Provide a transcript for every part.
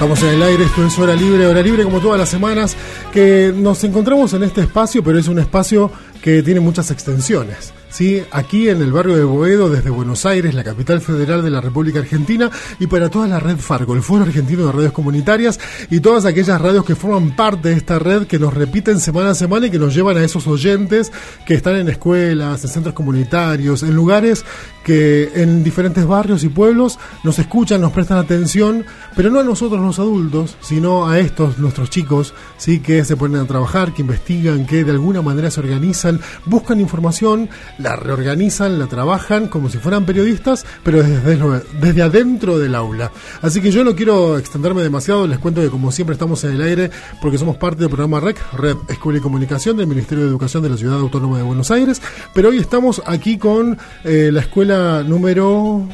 Estamos en el aire, esto es Hora Libre, Hora Libre como todas las semanas, que nos encontramos en este espacio, pero es un espacio que tiene muchas extensiones. ¿Sí? aquí en el barrio de Boedo, desde Buenos Aires, la capital federal de la República Argentina, y para toda la red Fargo, el Foro Argentino de Radios Comunitarias, y todas aquellas radios que forman parte de esta red, que nos repiten semana a semana y que nos llevan a esos oyentes que están en escuelas, en centros comunitarios, en lugares que en diferentes barrios y pueblos nos escuchan, nos prestan atención, pero no a nosotros los adultos, sino a estos, nuestros chicos, ¿sí? que se ponen a trabajar, que investigan, que de alguna manera se organizan, buscan información, la reorganizan, la trabajan como si fueran periodistas, pero desde, desde adentro del aula. Así que yo no quiero extenderme demasiado, les cuento que como siempre estamos en el aire porque somos parte del programa REC, Red Escuela y Comunicación del Ministerio de Educación de la Ciudad Autónoma de Buenos Aires, pero hoy estamos aquí con eh, la escuela número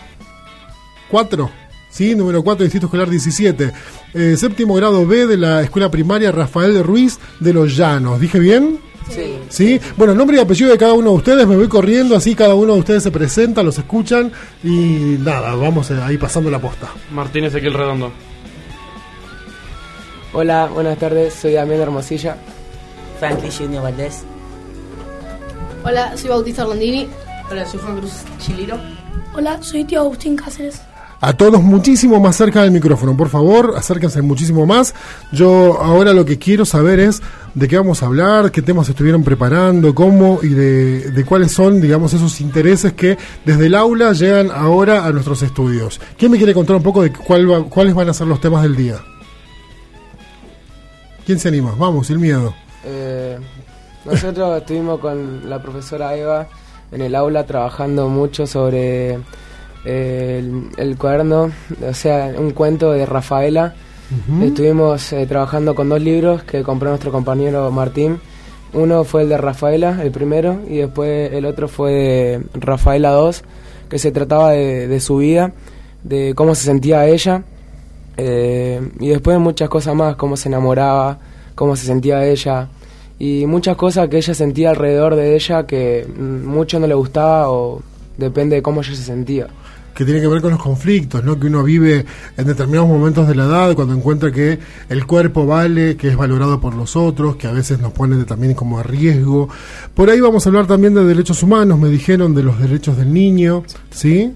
4. ¿sí? Número 4, Distrito Escolar 17. Eh, séptimo grado B de la Escuela Primaria Rafael Ruiz de los Llanos. ¿Dije bien? Sí. ¿Sí? Bueno, nombre y apellido de cada uno de ustedes, me voy corriendo, así cada uno de ustedes se presenta, los escuchan y nada, vamos eh, ahí pasando la posta. Martínez el Redondo. Hola, buenas tardes, soy Damián Hermosilla. Franklin Junior Valdés. Hola, soy Bautista Rondini. Hola, soy Juan Cruz Chiliro. Hola, soy tío Agustín Cáceres a todos muchísimo más cerca del micrófono, por favor, acérquense muchísimo más. Yo ahora lo que quiero saber es de qué vamos a hablar, qué temas estuvieron preparando, cómo y de, cuáles son, digamos, esos intereses que desde el aula llegan ahora a nuestros estudios. ¿Quién me quiere contar un poco de cuál cuáles van a ser los temas del día? ¿Quién se anima? Vamos, sin miedo. Eh, nosotros estuvimos con la profesora Eva en el aula trabajando mucho sobre el, cuaderno, o sea, un cuento de Rafaela. Estuvimos eh, trabajando con dos libros que compró nuestro compañero Martín. Uno fue el de Rafaela, el primero, y después el otro fue de Rafaela 2, que se trataba de, su vida, de cómo se sentía ella, eh, y después muchas cosas más, cómo se enamoraba, cómo se sentía ella, y muchas cosas que ella sentía alrededor de ella que mucho no le gustaba o depende de cómo ella se sentía que tiene que ver con los conflictos, ¿no? Que uno vive en determinados momentos de la edad, cuando encuentra que el cuerpo vale, que es valorado por los otros, que a veces nos pone también como a riesgo. Por ahí vamos a hablar también de derechos humanos, me dijeron de los derechos del niño, ¿sí?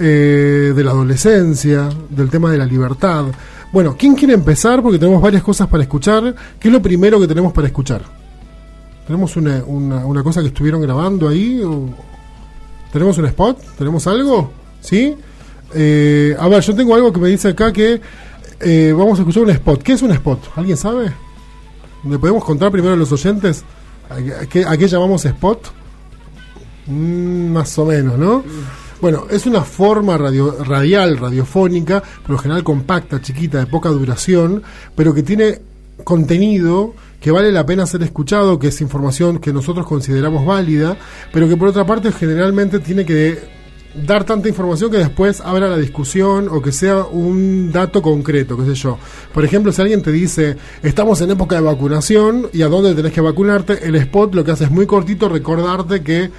Eh, de la adolescencia, del tema de la libertad. Bueno, ¿quién quiere empezar? Porque tenemos varias cosas para escuchar. ¿Qué es lo primero que tenemos para escuchar? ¿Tenemos una, una, una cosa que estuvieron grabando ahí? ¿Tenemos un spot? ¿Tenemos algo? ¿Sí? Eh, a ver, yo tengo algo que me dice acá que eh, vamos a escuchar un spot. ¿Qué es un spot? ¿Alguien sabe? ¿Le podemos contar primero a los oyentes a qué, llamamos spot? Mm, más o menos, ¿no? Bueno, es una forma radio, radial, radiofónica, por lo general compacta, chiquita, de poca duración, pero que tiene contenido que vale la pena ser escuchado, que es información que nosotros consideramos válida, pero que por otra parte generalmente tiene que dar tanta información que después abra la discusión o que sea un dato concreto, qué sé yo. Por ejemplo, si alguien te dice, estamos en época de vacunación y a dónde tenés que vacunarte, el spot lo que hace es muy cortito recordarte que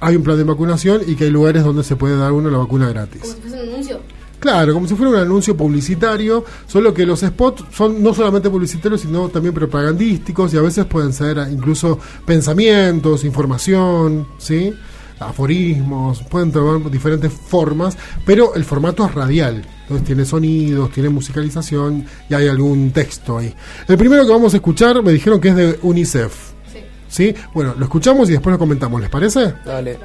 hay un plan de vacunación y que hay lugares donde se puede dar uno la vacuna gratis. Como si fuese un anuncio. Claro, como si fuera un anuncio publicitario, solo que los spots son no solamente publicitarios, sino también propagandísticos y a veces pueden ser incluso pensamientos, información, ¿sí? Aforismos, pueden tomar diferentes formas, pero el formato es radial. Entonces tiene sonidos, tiene musicalización y hay algún texto ahí. El primero que vamos a escuchar me dijeron que es de UNICEF. Sí. ¿Sí? Bueno, lo escuchamos y después lo comentamos, ¿les parece? Dale.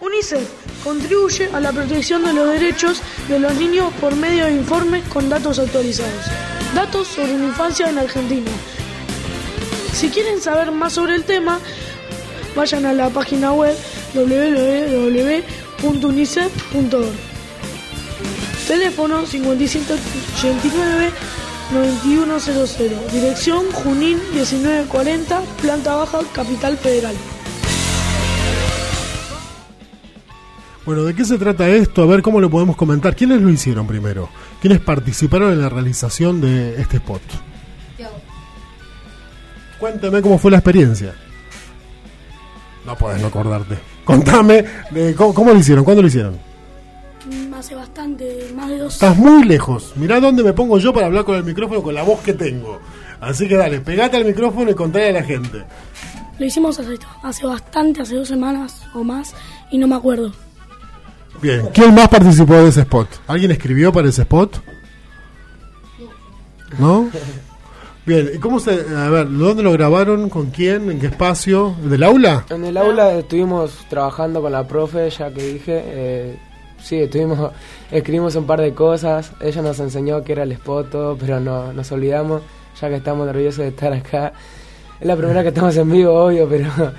UNICEF contribuye a la protección de los derechos de los niños por medio de informes con datos actualizados. Datos sobre la infancia en Argentina. Si quieren saber más sobre el tema, vayan a la página web www.unicef.org. Teléfono 5789 9100. Dirección Junín 1940, planta baja, Capital Federal. Bueno, ¿de qué se trata esto? A ver cómo lo podemos comentar. ¿Quiénes lo hicieron primero? ¿Quiénes participaron en la realización de este spot? Cuéntame cómo fue la experiencia. No puedes no acordarte. Contame, de, ¿cómo, cómo lo hicieron? ¿Cuándo lo hicieron? Hace bastante, más de dos Estás muy lejos. Mirá dónde me pongo yo para hablar con el micrófono con la voz que tengo. Así que dale, pegate al micrófono y contale a la gente. Lo hicimos hace, hace bastante, hace dos semanas o más, y no me acuerdo. Bien, ¿quién más participó de ese spot? ¿Alguien escribió para ese spot? ¿No? Bien, ¿y cómo se.? A ver, ¿dónde lo grabaron? ¿Con quién? ¿En qué espacio? ¿Del aula? En el aula estuvimos trabajando con la profe, ya que dije. Eh, sí, estuvimos, escribimos un par de cosas. Ella nos enseñó qué era el spot, pero no, nos olvidamos, ya que estamos nerviosos de estar acá. Es la primera que estamos en vivo, obvio, pero.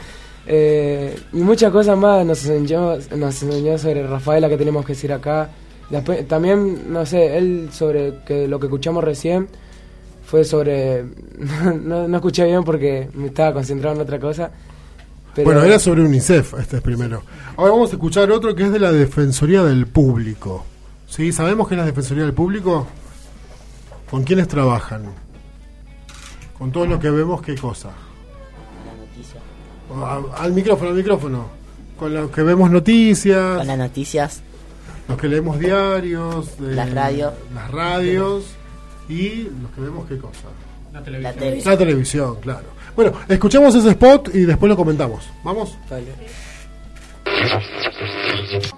Eh, y muchas cosas más nos enseñó, nos enseñó sobre Rafaela que tenemos que decir acá. Después, también, no sé, él sobre que lo que escuchamos recién fue sobre... no, no escuché bien porque me estaba concentrado en otra cosa. Pero Bueno, era sobre UNICEF, este es primero. Ahora vamos a escuchar otro que es de la Defensoría del Público. ¿Sí? ¿Sabemos qué es la Defensoría del Público? ¿Con quiénes trabajan? Con todo lo que vemos, ¿qué cosa? La noticia. A- Al micrófono, al micrófono. Con lo que vemos noticias, Con las noticias, los que leemos diarios, de- Las radios. las radios y los que vemos qué cosa. la tele. La televisión, claro. Bueno, escuchemos ese spot y después lo comentamos. ¿Vamos? Dale.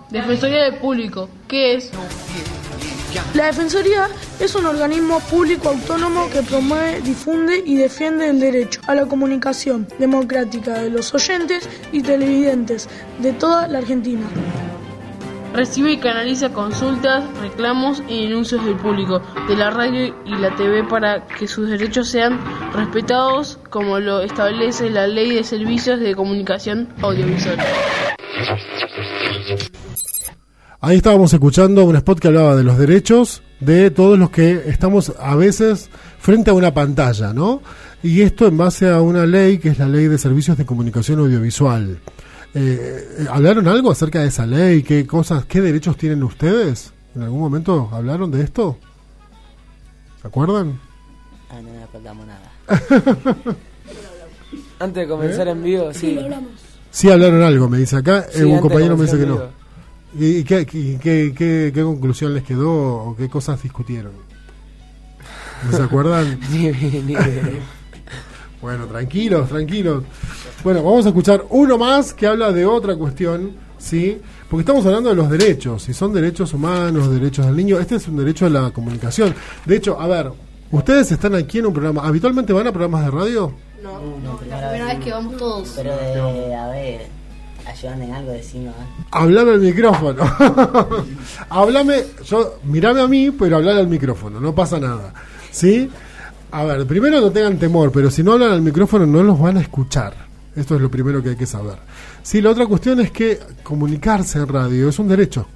Defensoría del Público. ¿Qué es? La Defensoría es un organismo público autónomo que promueve, difunde y defiende el derecho a la comunicación democrática de los oyentes y televidentes de toda la Argentina. Recibe y canaliza consultas, reclamos y denuncias del público, de la radio y la TV para que sus derechos sean respetados como lo establece la Ley de Servicios de Comunicación Audiovisual. Ahí estábamos escuchando un spot que hablaba de los derechos de todos los que estamos a veces frente a una pantalla, ¿no? Y esto en base a una ley que es la Ley de Servicios de Comunicación Audiovisual. Eh, ¿Hablaron algo acerca de esa ley? ¿Qué cosas, qué derechos tienen ustedes? ¿En algún momento hablaron de esto? ¿Se acuerdan? Ah, no nos acordamos nada. Antes de comenzar en vivo, sí. Sí hablaron algo, me dice acá. Sí, eh, un compañero me dice que no. ¿Y, y qué, y qué- qué- qué conclusión les quedó o qué cosas discutieron? ¿No se acuerdan? Ni, ni idea. Bueno, tranquilos, tranquilos. Bueno, vamos a escuchar uno más que habla de otra cuestión, ¿sí? Porque estamos hablando de los derechos, si son derechos humanos, derechos del niño, este es un derecho a la comunicación. De hecho, a ver, ustedes están aquí en un programa, ¿habitualmente van a programas de radio? No, No, la primera vez que vamos todos. Pero de, a ver, ayudan en algo, decimos. ¿eh? Hablame al micrófono. Háblame, yo, mirame a mí, pero hablale al micrófono, no pasa nada. ¿Sí? A ver, primero no tengan temor, pero si no hablan al micrófono no los van a escuchar. Esto es lo primero que hay que saber. Sí, la otra cuestión es que comunicarse en radio es un derecho.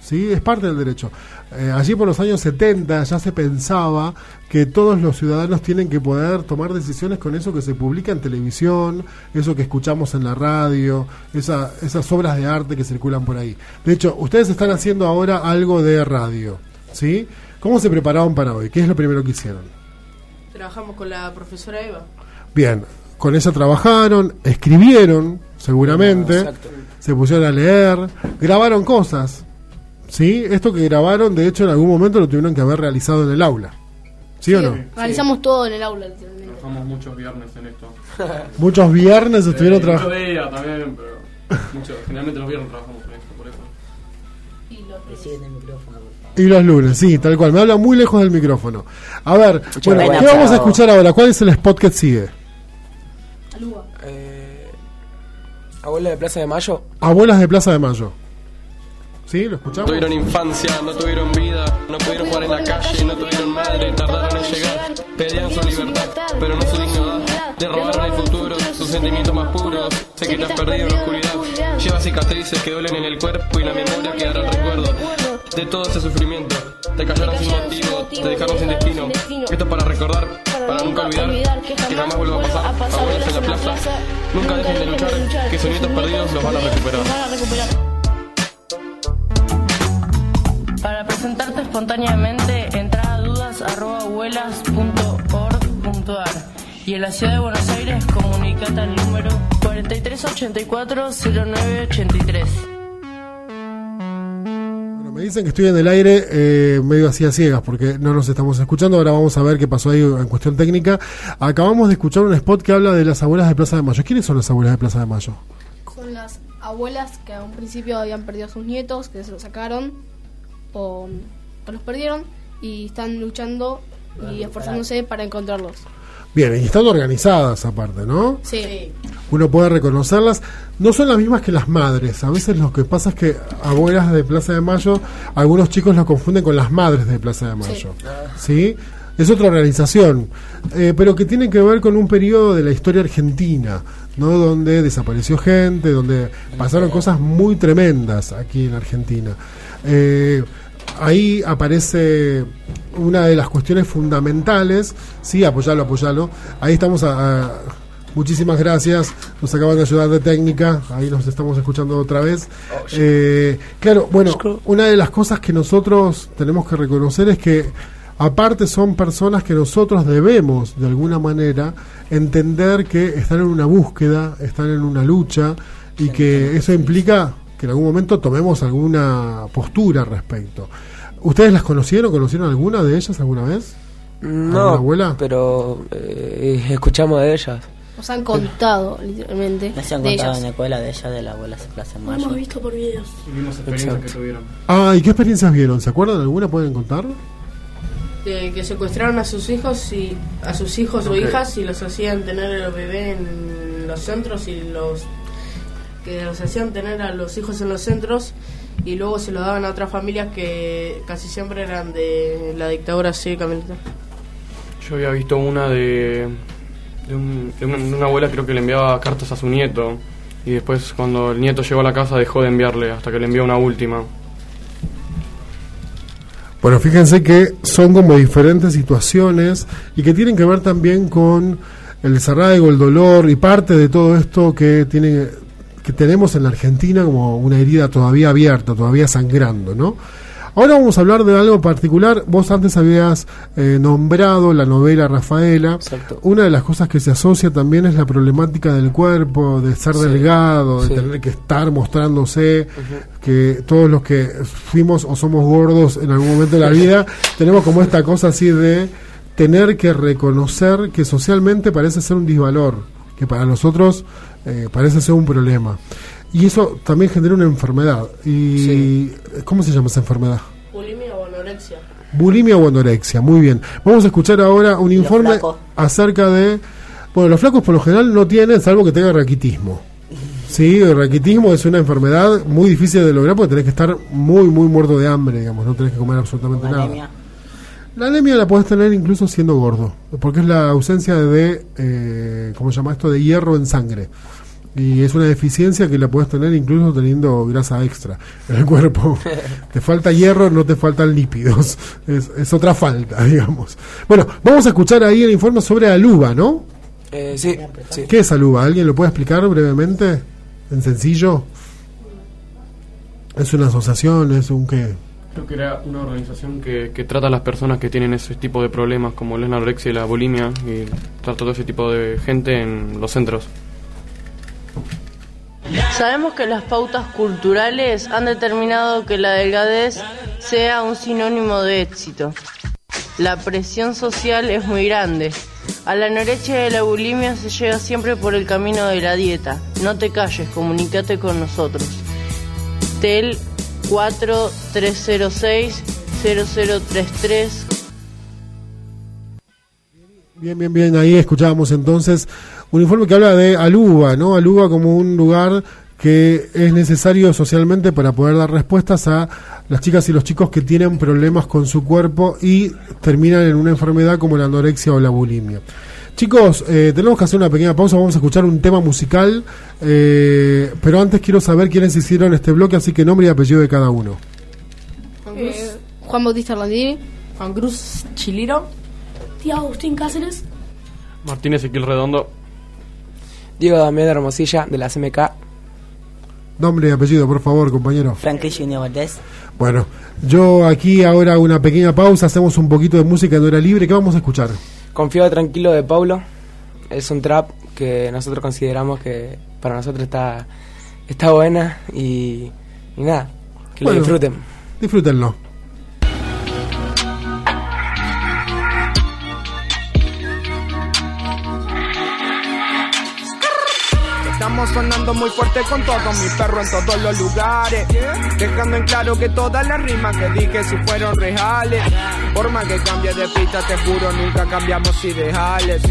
¿sí? Es parte del derecho. Eh, allí por los años 70 ya se pensaba que todos los ciudadanos tienen que poder tomar decisiones con eso que se publica en televisión, eso que escuchamos en la radio, esa- esas obras de arte que circulan por ahí. De hecho, ustedes están haciendo ahora algo de radio, ¿sí? ¿Cómo se prepararon para hoy? ¿Qué es lo primero que hicieron? Trabajamos con la profesora Eva. Bien, con ella trabajaron, escribieron, seguramente, Exacto. se pusieron a leer, grabaron cosas. ¿Sí? Esto que grabaron, de hecho, en algún momento lo tuvieron que haber realizado en el aula. ¿Sí, o no? Realizamos todo en el aula. Trabajamos muchos viernes en esto. Muchos viernes estuvieron Eh, trabajando. muchos días también, pero mucho, generalmente los viernes trabajamos en esto, por eso. Reciben el micrófono. Y los lunes, sí, tal cual. Me habla muy lejos del micrófono. A ver, bueno, ¿qué vamos a escuchar ahora? ¿Cuál es el spot que sigue? Eh, Abuela de Plaza de Mayo. Abuelas de Plaza de Mayo. ¿Sí? ¿Lo escuchamos? tuvieron infancia, no tuvieron vida, no pudieron jugar en la calle, no tuvieron madre, tardaron en llegar, pedían su libertad, pero no su dignidad, le robaron el futuro, sus sentimientos más puros, sé que te has perdido en la oscuridad, lleva cicatrices que duelen en el cuerpo y la memoria quedará el recuerdo de todo ese sufrimiento. Te callaron sin motivo, te dejaron sin destino. Esto es para recordar, para nunca olvidar, que jamás vuelva a pasar. Abuelos en la plaza, nunca dejen de luchar, que sus nietos perdidos los van a recuperar. Para presentarte espontáneamente, entra a dudas.abuelas.org.ar y en la ciudad de Buenos Aires comunicate al número 4384-0983. Me dicen que estoy en el aire eh, medio así a ciegas porque no nos estamos escuchando. Ahora vamos a ver qué pasó ahí en cuestión técnica. Acabamos de escuchar un spot que habla de las abuelas de Plaza de Mayo. ¿Quiénes son las abuelas de Plaza de Mayo? Son las abuelas que a un principio habían perdido a sus nietos, que se los sacaron o, o los perdieron y están luchando y esforzándose para encontrarlos. Bien, y están organizadas aparte, ¿no? Sí. Uno puede reconocerlas. No son las mismas que las madres. A veces lo que pasa es que abuelas de Plaza de Mayo, algunos chicos las confunden con las madres de Plaza de Mayo. ¿Sí? Es otra organización, eh, pero que tiene que ver con un periodo de la historia argentina, ¿no? Donde desapareció gente, donde pasaron cosas muy tremendas aquí en Argentina. Eh, ahí aparece una de las cuestiones fundamentales, sí, apoyalo, apoyalo. Ahí estamos a, a- muchísimas gracias, nos acaban de ayudar de técnica, ahí nos estamos escuchando otra vez. Eh, claro, bueno, una de las cosas que nosotros tenemos que reconocer es que aparte son personas que nosotros debemos de alguna manera entender que están en una búsqueda, están en una lucha y que eso implica que en algún momento tomemos alguna postura al respecto. ¿Ustedes las conocieron? ¿Conocieron alguna de ellas alguna vez? No, ¿Alguna abuela? pero eh, escuchamos de ellas. Nos han contado, literalmente, Me se han de contado ellas. en la escuela de ella, de la abuela se Plaza Lo Mayo. hemos visto por videos. Vimos experiencias que tuvieron. Ah, ¿y qué experiencias vieron? ¿Se acuerdan de alguna? ¿Pueden contar? De que secuestraron a sus hijos y a sus hijos o hijas y los hacían tener el bebé en los centros y los que los hacían tener a los hijos en los centros y luego se lo daban a otras familias que casi siempre eran de la dictadura cívica militar. Yo había visto una de, de, un- de una, de una abuela creo que le enviaba cartas a su nieto y después cuando el nieto llegó a la casa dejó de enviarle hasta que le envió una última. Bueno, fíjense que son como diferentes situaciones y que tienen que ver también con el desarraigo, el dolor y parte de todo esto que tiene que tenemos en la Argentina como una herida todavía abierta, todavía sangrando, ¿no? Ahora vamos a hablar de algo particular. Vos antes habías eh, nombrado la novela Rafaela. Una de las cosas que se asocia también es la problemática del cuerpo, de ser Sí. delgado, de Sí. tener que estar mostrándose, que todos los que fuimos o somos gordos en algún momento de la vida, tenemos como esta cosa así de tener que reconocer que socialmente parece ser un disvalor, que para nosotros eh, parece ser un problema. Y eso también genera una enfermedad. ¿Y cómo se llama esa enfermedad? Bulimia o anorexia. Bulimia o anorexia, muy bien. Vamos a escuchar ahora un informe acerca de... Bueno, los flacos por lo general no tienen, salvo que tengan raquitismo. Sí, el raquitismo es una enfermedad muy difícil de lograr porque tenés que estar muy, muy muerto de hambre, digamos, no tenés que comer absolutamente nada. La anemia la puedes tener incluso siendo gordo, porque es la ausencia de, eh, ¿cómo se llama esto?, de hierro en sangre. Y es una deficiencia que la puedes tener incluso teniendo grasa extra en el cuerpo. te falta hierro, no te faltan lípidos. Es, es otra falta, digamos. Bueno, vamos a escuchar ahí el informe sobre Aluba, ¿no? Eh, sí, sí. ¿Qué es Aluba? ¿Alguien lo puede explicar brevemente? ¿En sencillo? ¿Es una asociación? ¿Es un qué? Creo que era una organización que, que trata a las personas que tienen ese tipo de problemas como la anorexia y la bulimia y trata todo ese tipo de gente en los centros. Sabemos que las pautas culturales han determinado que la delgadez sea un sinónimo de éxito. La presión social es muy grande. A la anorexia y la bulimia se llega siempre por el camino de la dieta. No te calles, comunícate con nosotros. TEL 4306-0033 Bien, bien, bien. Ahí escuchábamos entonces un informe que habla de Aluba, ¿no? Aluba como un lugar que es necesario socialmente para poder dar respuestas a las chicas y los chicos que tienen problemas con su cuerpo y terminan en una enfermedad como la anorexia o la bulimia. Chicos, eh, tenemos que hacer una pequeña pausa, vamos a escuchar un tema musical, eh, pero antes quiero saber quiénes hicieron este bloque, así que nombre y apellido de cada uno. Eh, Juan Bautista Landini. Juan Cruz Chiliro. Tía Agustín Cáceres. Martín Ezequiel Redondo. Diego Damián Hermosilla, de la CMK. Nombre y apellido, por favor, compañero. Franklin Junior Valdés. Bueno, yo aquí ahora una pequeña pausa, hacemos un poquito de música en hora libre. ¿Qué vamos a escuchar? Confiado tranquilo de Paulo. Es un trap que nosotros consideramos que para nosotros está, está buena y, y nada, que Bueno. lo disfruten. Disfrútenlo. Estamos sonando muy fuerte con todos mis perros en todos los lugares. Dejando en claro que todas las rimas que dije si fueron reales. Forma que cambie de pista, te juro, nunca cambiamos ideales.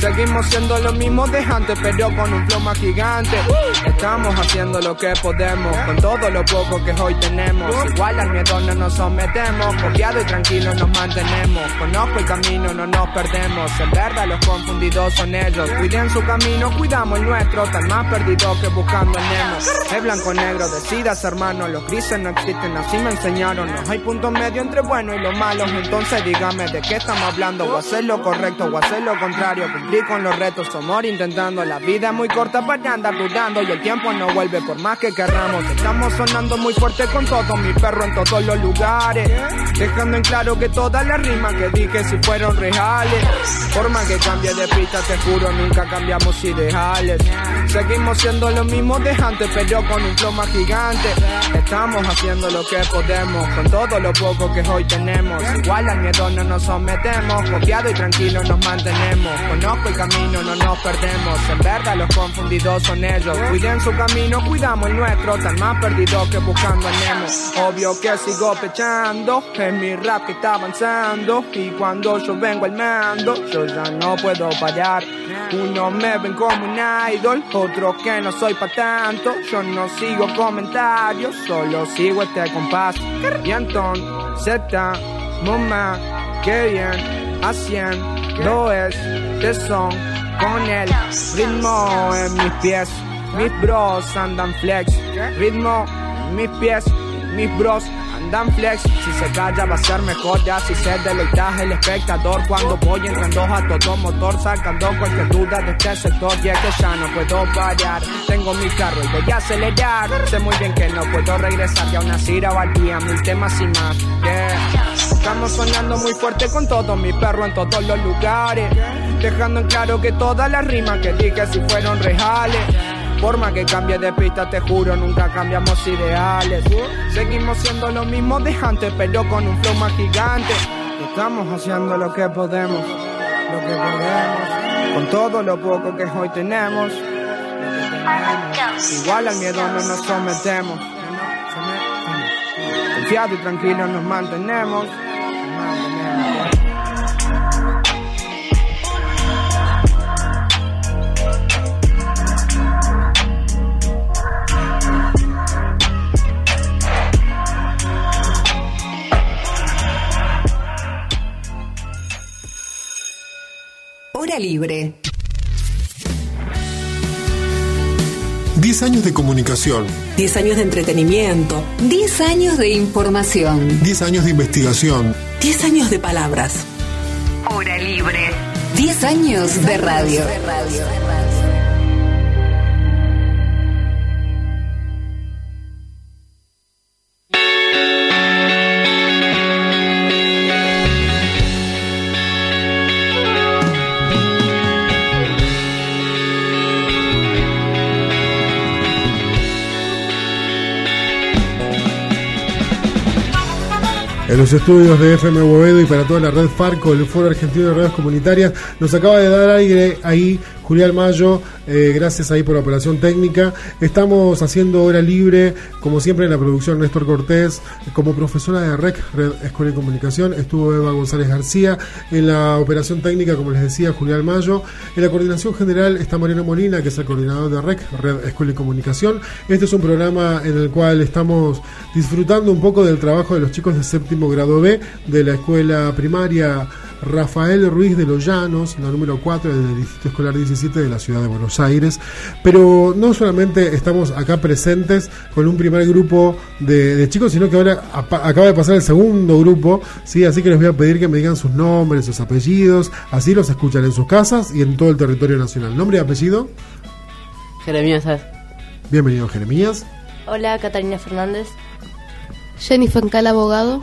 Seguimos siendo los mismos de antes, pero con un flow más gigante. Estamos haciendo lo que podemos, con todo lo poco que hoy tenemos. Igual al miedo no nos sometemos, confiado y tranquilo nos mantenemos. Conozco el camino, no nos perdemos. En verdad los confundidos son ellos. Cuiden su camino, cuidamos el nuestro. Tan más perdidos que buscando el Nemo. Es blanco negro, decidas hermano. Los grises no existen, así me enseñaron. No hay punto medio entre bueno y lo malo. Entonces dígame de qué estamos hablando. O hacer lo correcto o hacer lo contrario. Con los retos, amor intentando. La vida es muy corta para andar dudando. Y el tiempo no vuelve por más que querramos. Estamos sonando muy fuerte con todos mis perros en todos los lugares. Dejando en claro que todas las rimas que dije si fueron reales. Forma que cambie de pista, te juro, nunca cambiamos ideales. Seguimos siendo los mismos de antes, pero con un flow gigante. Estamos haciendo lo que podemos, con todo lo poco que hoy tenemos. Igual al miedo no nos sometemos, confiado y tranquilo nos mantenemos. Conozco el camino, no nos perdemos. En verdad los confundidos son ellos. Cuiden su camino, cuidamos el nuestro. Tan más perdidos que buscando a Nemo. Obvio que sigo pechando, es mi rap que está avanzando. Y cuando yo vengo al mando, yo ya no puedo parar. Unos me ven como un idol, otros que no soy pa' tanto. Yo no sigo comentarios, solo sigo este compás. Y entonces, Z, que bien, haciendo este son con el ritmo en mis pies. Mis bros andan flex, ritmo en mis pies, mis bros andan flex. Si se calla va a ser mejor, ya si se deleita el espectador. Cuando voy entrando a todo motor, sacando cualquier duda de este sector. Y es que ya no puedo parar, tengo mi carro y voy a acelerar. Sé muy bien que no puedo regresar, ya una cira o al día, mil temas y más. Estamos sonando muy fuerte con todos mis perros en todos los lugares. Dejando en claro que todas las rimas que dije si fueron reales. Forma que cambie de pista, te juro, nunca cambiamos ideales. Seguimos siendo lo mismo de antes, pero con un flow más gigante. Estamos haciendo lo que podemos, lo que podemos. Con todo lo poco que hoy tenemos. Igual al miedo no nos sometemos. Confiado y tranquilo nos mantenemos. Hora libre. 10 años de comunicación, 10 años de entretenimiento. 10 años de información. 10 años de investigación, 10 años de palabras. Hora libre. 10 años de radio. Los estudios de FM Boedo y para toda la red Farco, el Foro Argentino de Redes Comunitarias, nos acaba de dar aire ahí Julián Mayo, eh, gracias ahí por la operación técnica. Estamos haciendo hora libre, como siempre en la producción Néstor Cortés, como profesora de REC, Red Escuela de Comunicación, estuvo Eva González García, en la operación técnica, como les decía, Julián Mayo, en la coordinación general está Mariano Molina, que es el coordinador de REC, Red Escuela de Comunicación. Este es un programa en el cual estamos disfrutando un poco del trabajo de los chicos de séptimo grado B de la escuela primaria Rafael Ruiz de los Llanos, la número 4 del Distrito Escolar 17 de la Ciudad de Buenos Aires. Pero no solamente estamos acá presentes con un primer grupo de, de chicos, sino que ahora acaba de pasar el segundo grupo, ¿sí? así que les voy a pedir que me digan sus nombres, sus apellidos, así los escuchan en sus casas y en todo el territorio nacional. ¿Nombre y apellido? Jeremías. Bienvenido Jeremías. Hola, Catalina Fernández. Jennifer Cal, abogado.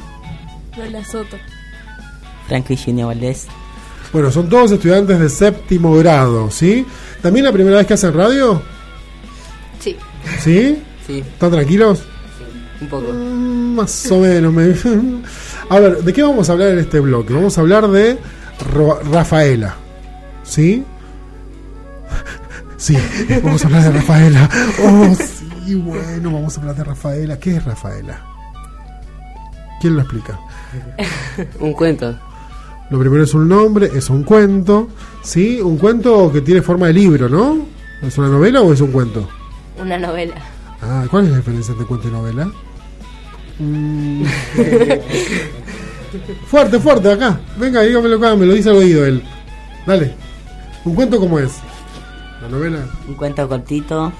Lola Soto. Franco Higinio Valdés. Bueno, son todos estudiantes de séptimo grado, ¿sí? ¿También la primera vez que hacen radio? Sí. ¿Sí? Sí. ¿Están tranquilos? Un poco. Mm, Más o menos. me- A ver, ¿de qué vamos a hablar en este bloque? Vamos a hablar de Ro- Rafaela, ¿sí? Sí, vamos a hablar de Rafaela. Oh, sí, bueno, vamos a hablar de Rafaela. ¿Qué es Rafaela? ¿Quién lo explica? un cuento. Lo primero es un nombre, es un cuento, ¿sí? Un cuento que tiene forma de libro, ¿no? ¿Es una novela o es un cuento? Una novela. Ah, ¿cuál es la diferencia entre cuento y novela? Mm. fuerte, fuerte, acá. Venga, dígamelo acá, me lo dice al oído él. Dale. ¿Un cuento cómo es? ¿La novela? Un cuento cortito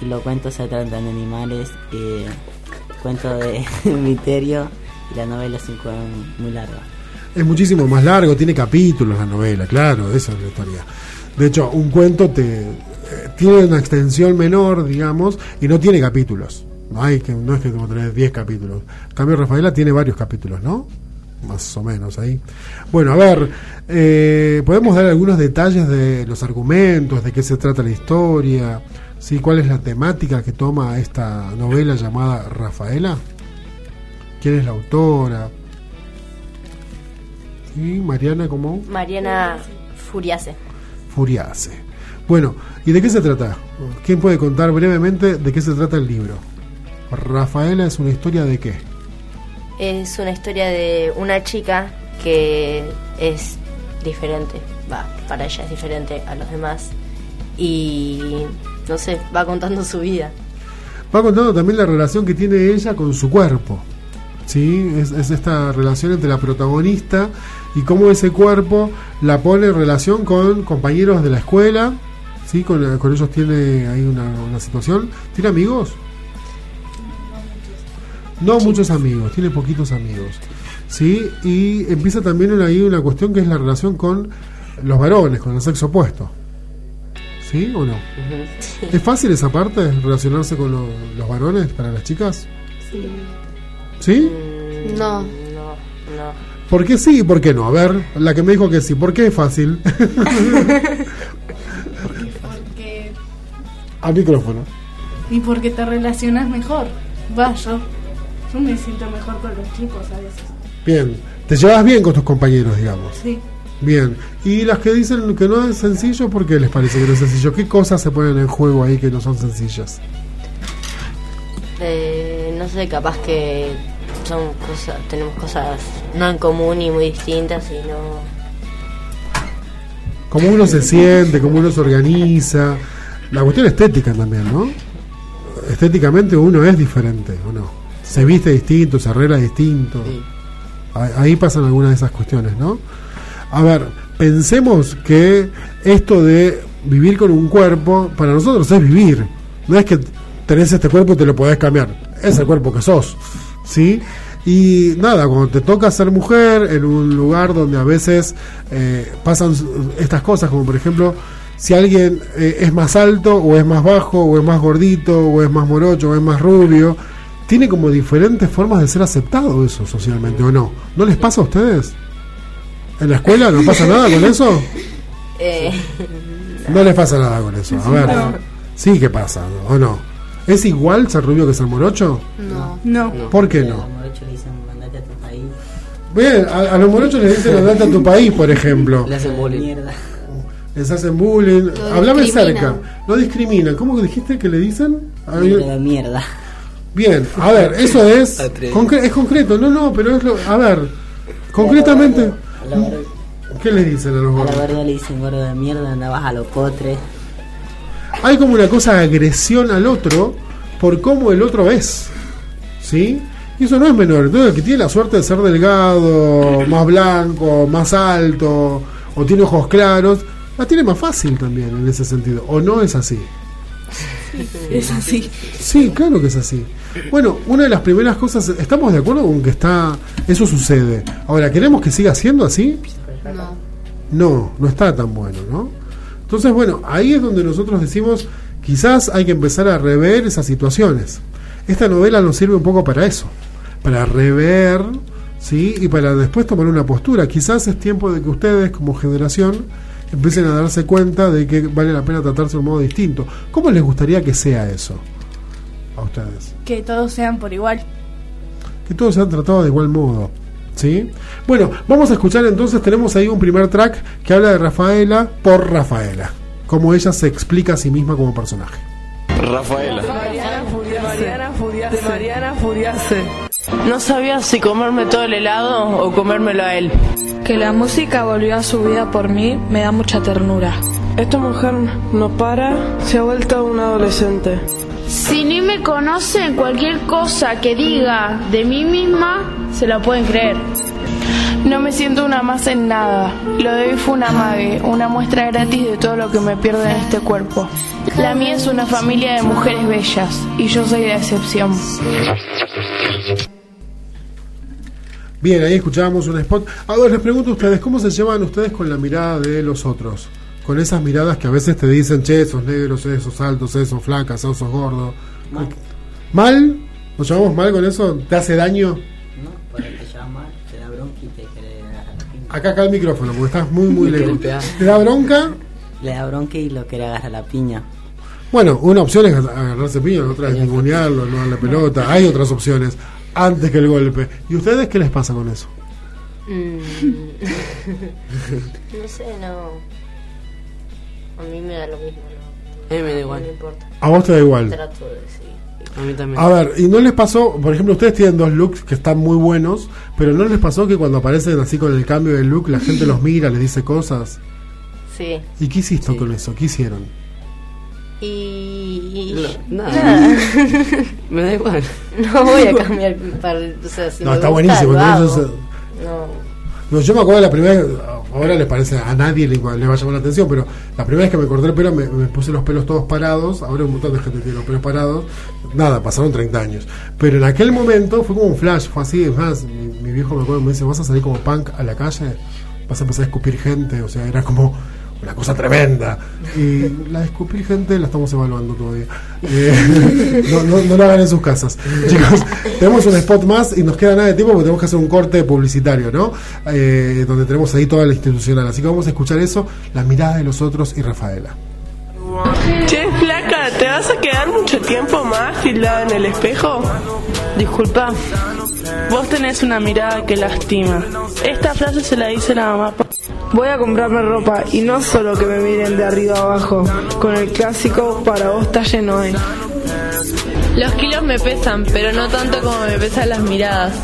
y los cuentos se tratan de animales. Eh, cuento de misterio y la novela es un cuento muy largo. Es muchísimo más largo, tiene capítulos la novela, claro, esa es la historia. De hecho, un cuento te eh, tiene una extensión menor, digamos, y no tiene capítulos. No hay que no es que como tener 10 capítulos. En cambio, Rafaela tiene varios capítulos, ¿no? Más o menos ahí. Bueno, a ver, eh, podemos dar algunos detalles de los argumentos, de qué se trata la historia, ¿sí? ¿Cuál es la temática que toma esta novela llamada Rafaela? ¿Quién es la autora? ¿Sí? Mariana, ¿cómo? Mariana Furiase. Furiase. Bueno, ¿y de qué se trata? ¿Quién puede contar brevemente de qué se trata el libro? Rafaela es una historia de qué? Es una historia de una chica que es diferente. Va, para ella es diferente a los demás. Y no sé, va contando su vida. Va contando también la relación que tiene ella con su cuerpo. ¿Sí? Es, es esta relación entre la protagonista y cómo ese cuerpo la pone en relación con compañeros de la escuela. ¿Sí? Con, con ellos tiene ahí una, una situación. ¿Tiene amigos? No muchos amigos, tiene poquitos amigos. ¿Sí? Y empieza también una- ahí una cuestión que es la relación con los varones, con el sexo opuesto. ¿Sí o no? ¿Es fácil esa parte, relacionarse con lo- los varones para las chicas? ¿Sí? No. No, no. ¿Por qué sí y por qué no? A ver, la que me dijo que sí, ¿por qué es fácil? Porque, Al micrófono. y porque te relacionas mejor. Va, yo, yo me siento mejor con los chicos a veces. Bien, te llevas bien con tus compañeros, digamos. Sí. Bien, y las que dicen que no es sencillo, ¿por qué les parece que no es sencillo? ¿Qué cosas se ponen en juego ahí que no son sencillas? Eh, no sé, capaz que son cosas, tenemos cosas no en común y muy distintas y no... Cómo uno se siente, cómo uno se organiza. La cuestión estética también, ¿no? Estéticamente uno es diferente, ¿o no? Se viste distinto, se arregla distinto. Ahí ahí pasan algunas de esas cuestiones, ¿no? A ver, pensemos que esto de vivir con un cuerpo, para nosotros es vivir. No es que tenés este cuerpo y te lo podés cambiar. Es el cuerpo que sos, ¿sí? Y nada, cuando te toca ser mujer en un lugar donde a veces eh, pasan estas cosas, como por ejemplo, si alguien eh, es más alto o es más bajo o es más gordito o es más morocho o es más rubio, tiene como diferentes formas de ser aceptado eso socialmente, ¿o no? ¿No les pasa a ustedes? ¿En la escuela no pasa nada con eso? Eh, No les pasa nada con eso. A ver, sí que pasa, ¿o no? ¿Es igual ser rubio que ser morocho? No. No. ¿Por qué no? Morocho le dicen mandate a tu país. Bien, a, a los morochos les dicen andate a tu país, por ejemplo. Le hacen bullying. Les hacen bullying. Lo Hablame cerca. No discriminan. ¿Cómo que dijiste que le dicen? A ver, Mierda, mierda. Bien, a ver, eso es, concre- es concreto. No, no, pero es lo. A ver, concretamente. A la verdad- ¿Qué le dicen a los a la gordos? verdad le dicen gordo de mierda, andabas a los potres. Hay como una cosa de agresión al otro por cómo el otro es. ¿Sí? Y eso no es menor. Entonces, el que tiene la suerte de ser delgado, más blanco, más alto, o tiene ojos claros, la tiene más fácil también en ese sentido. ¿O no es así? Es así. Sí, claro que es así. Bueno, una de las primeras cosas, ¿estamos de acuerdo con que está eso sucede? Ahora, ¿queremos que siga siendo así? No. No, no está tan bueno, ¿no? Entonces, bueno, ahí es donde nosotros decimos, quizás hay que empezar a rever esas situaciones. Esta novela nos sirve un poco para eso, para rever, ¿sí? Y para después tomar una postura. Quizás es tiempo de que ustedes, como generación, empiecen a darse cuenta de que vale la pena tratarse de un modo distinto. ¿Cómo les gustaría que sea eso a ustedes? Que todos sean por igual. Que todos sean tratados de igual modo. ¿Sí? Bueno, vamos a escuchar entonces, tenemos ahí un primer track que habla de Rafaela por Rafaela, cómo ella se explica a sí misma como personaje. Rafaela. Mariana Furiase. Mariana Furiase. No sabía si comerme todo el helado o comérmelo a él. Que la música volvió a su vida por mí me da mucha ternura. Esta mujer no para, se ha vuelto una adolescente. Si ni me conocen, cualquier cosa que diga de mí misma, se la pueden creer. No me siento una más en nada. Lo de hoy fue una mague, una muestra gratis de todo lo que me pierdo en este cuerpo. La mía es una familia de mujeres bellas y yo soy de excepción. Bien, ahí escuchábamos un spot. Ahora les pregunto a ustedes, ¿cómo se llevan ustedes con la mirada de los otros? Con esas miradas que a veces te dicen, che, sos negro, che, sos alto, che, sos flaca, sos gordo. Mal. ¿Mal? ¿Nos llevamos mal con eso? ¿Te hace daño? No, por ahí te llevas mal, te da bronca y te quiere agarrar la piña. Acá, acá el micrófono, porque estás muy, muy lejos. ¿Te da bronca? Le da bronca y lo quiere agarrar la piña. Bueno, una opción es agarrarse piña, otra es ningunearlo, no darle pelota. Hay otras opciones antes que el golpe. ¿Y ustedes qué les pasa con eso? Mm. no sé, no. A mí me da lo mismo, ¿no? A mí me da igual. No me importa. A vos te da igual. Trato de sí. A mí también. A ver, ¿y no les pasó, por ejemplo, ustedes tienen dos looks que están muy buenos, pero no les pasó que cuando aparecen así con el cambio de look, la gente los mira, les dice cosas? Sí. ¿Y qué hiciste con eso? ¿Qué hicieron? Y. No, nada. Nada. Me da igual. No voy a cambiar para. O sea, si No, me está gusta, buenísimo, No. No, yo me acuerdo de la primera vez, ahora les parece a nadie le, le va a llamar la atención, pero la primera vez que me corté el pelo me, puse los pelos todos parados, ahora un montón de gente tiene los pelos parados, nada, pasaron 30 años. Pero en aquel momento fue como un flash, fue así, más, mi, mi viejo me acuerdo, me dice, vas a salir como punk a la calle, vas a empezar a escupir gente, o sea, era como una cosa tremenda. Y la de escupir gente la estamos evaluando todavía. Eh, no, no, no lo hagan en sus casas. Chicos, tenemos un spot más y nos queda nada de tiempo porque tenemos que hacer un corte publicitario, ¿no? Eh, donde tenemos ahí toda la institucional. Así que vamos a escuchar eso, la mirada de los otros y Rafaela. Che, flaca, ¿te vas a quedar mucho tiempo más filada en el espejo? Disculpa, vos tenés una mirada que lastima. Esta frase se la dice la mamá. Voy a comprarme ropa y no solo que me miren de arriba abajo, con el clásico para vos talle no es. Los kilos me pesan, pero no tanto como me pesan las miradas.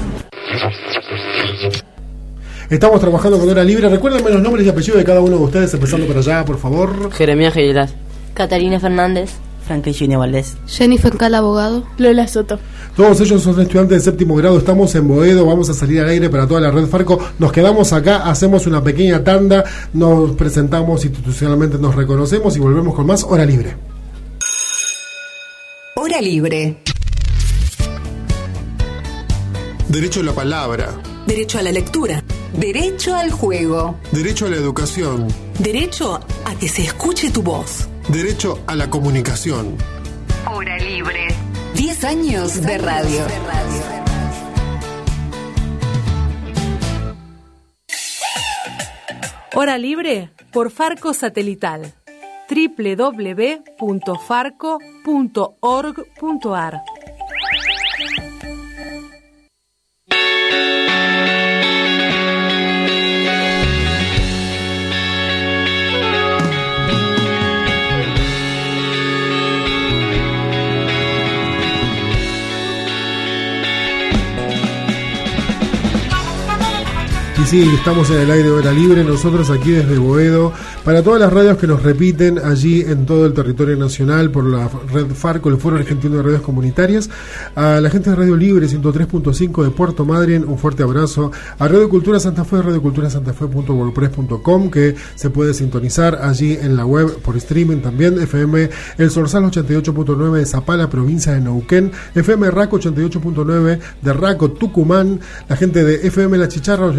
Estamos trabajando con hora libre. Recuérdenme los nombres y apellidos de cada uno de ustedes, empezando por allá, por favor. Jeremías Gilas. Catalina Fernández. Franklin Valdés. Jennifer Cal, abogado. Lola Soto. Todos ellos son estudiantes de séptimo grado, estamos en Boedo, vamos a salir al aire para toda la red Farco. Nos quedamos acá, hacemos una pequeña tanda, nos presentamos institucionalmente, nos reconocemos y volvemos con más Hora Libre. Hora libre. Derecho a la palabra. Derecho a la lectura. Derecho al juego. Derecho a la educación. Derecho a que se escuche tu voz. Derecho a la comunicación. Hora libre. 10 años de radio. Hora libre por Farco Satelital. www.farco.org.ar sí, estamos en el aire de hora libre, nosotros aquí desde Boedo, para todas las radios que nos repiten allí en todo el territorio nacional por la red Farco, el Foro Argentino de Radios Comunitarias, a la gente de Radio Libre 103.5 de Puerto Madryn, un fuerte abrazo, a Radio Cultura Santa Fe, radioculturasantafe.wordpress.com, que se puede sintonizar allí en la web por streaming también, FM El Sorsal 88.9 de Zapala, provincia de Neuquén, FM Raco 88.9 de Raco, Tucumán, la gente de FM La Chicharra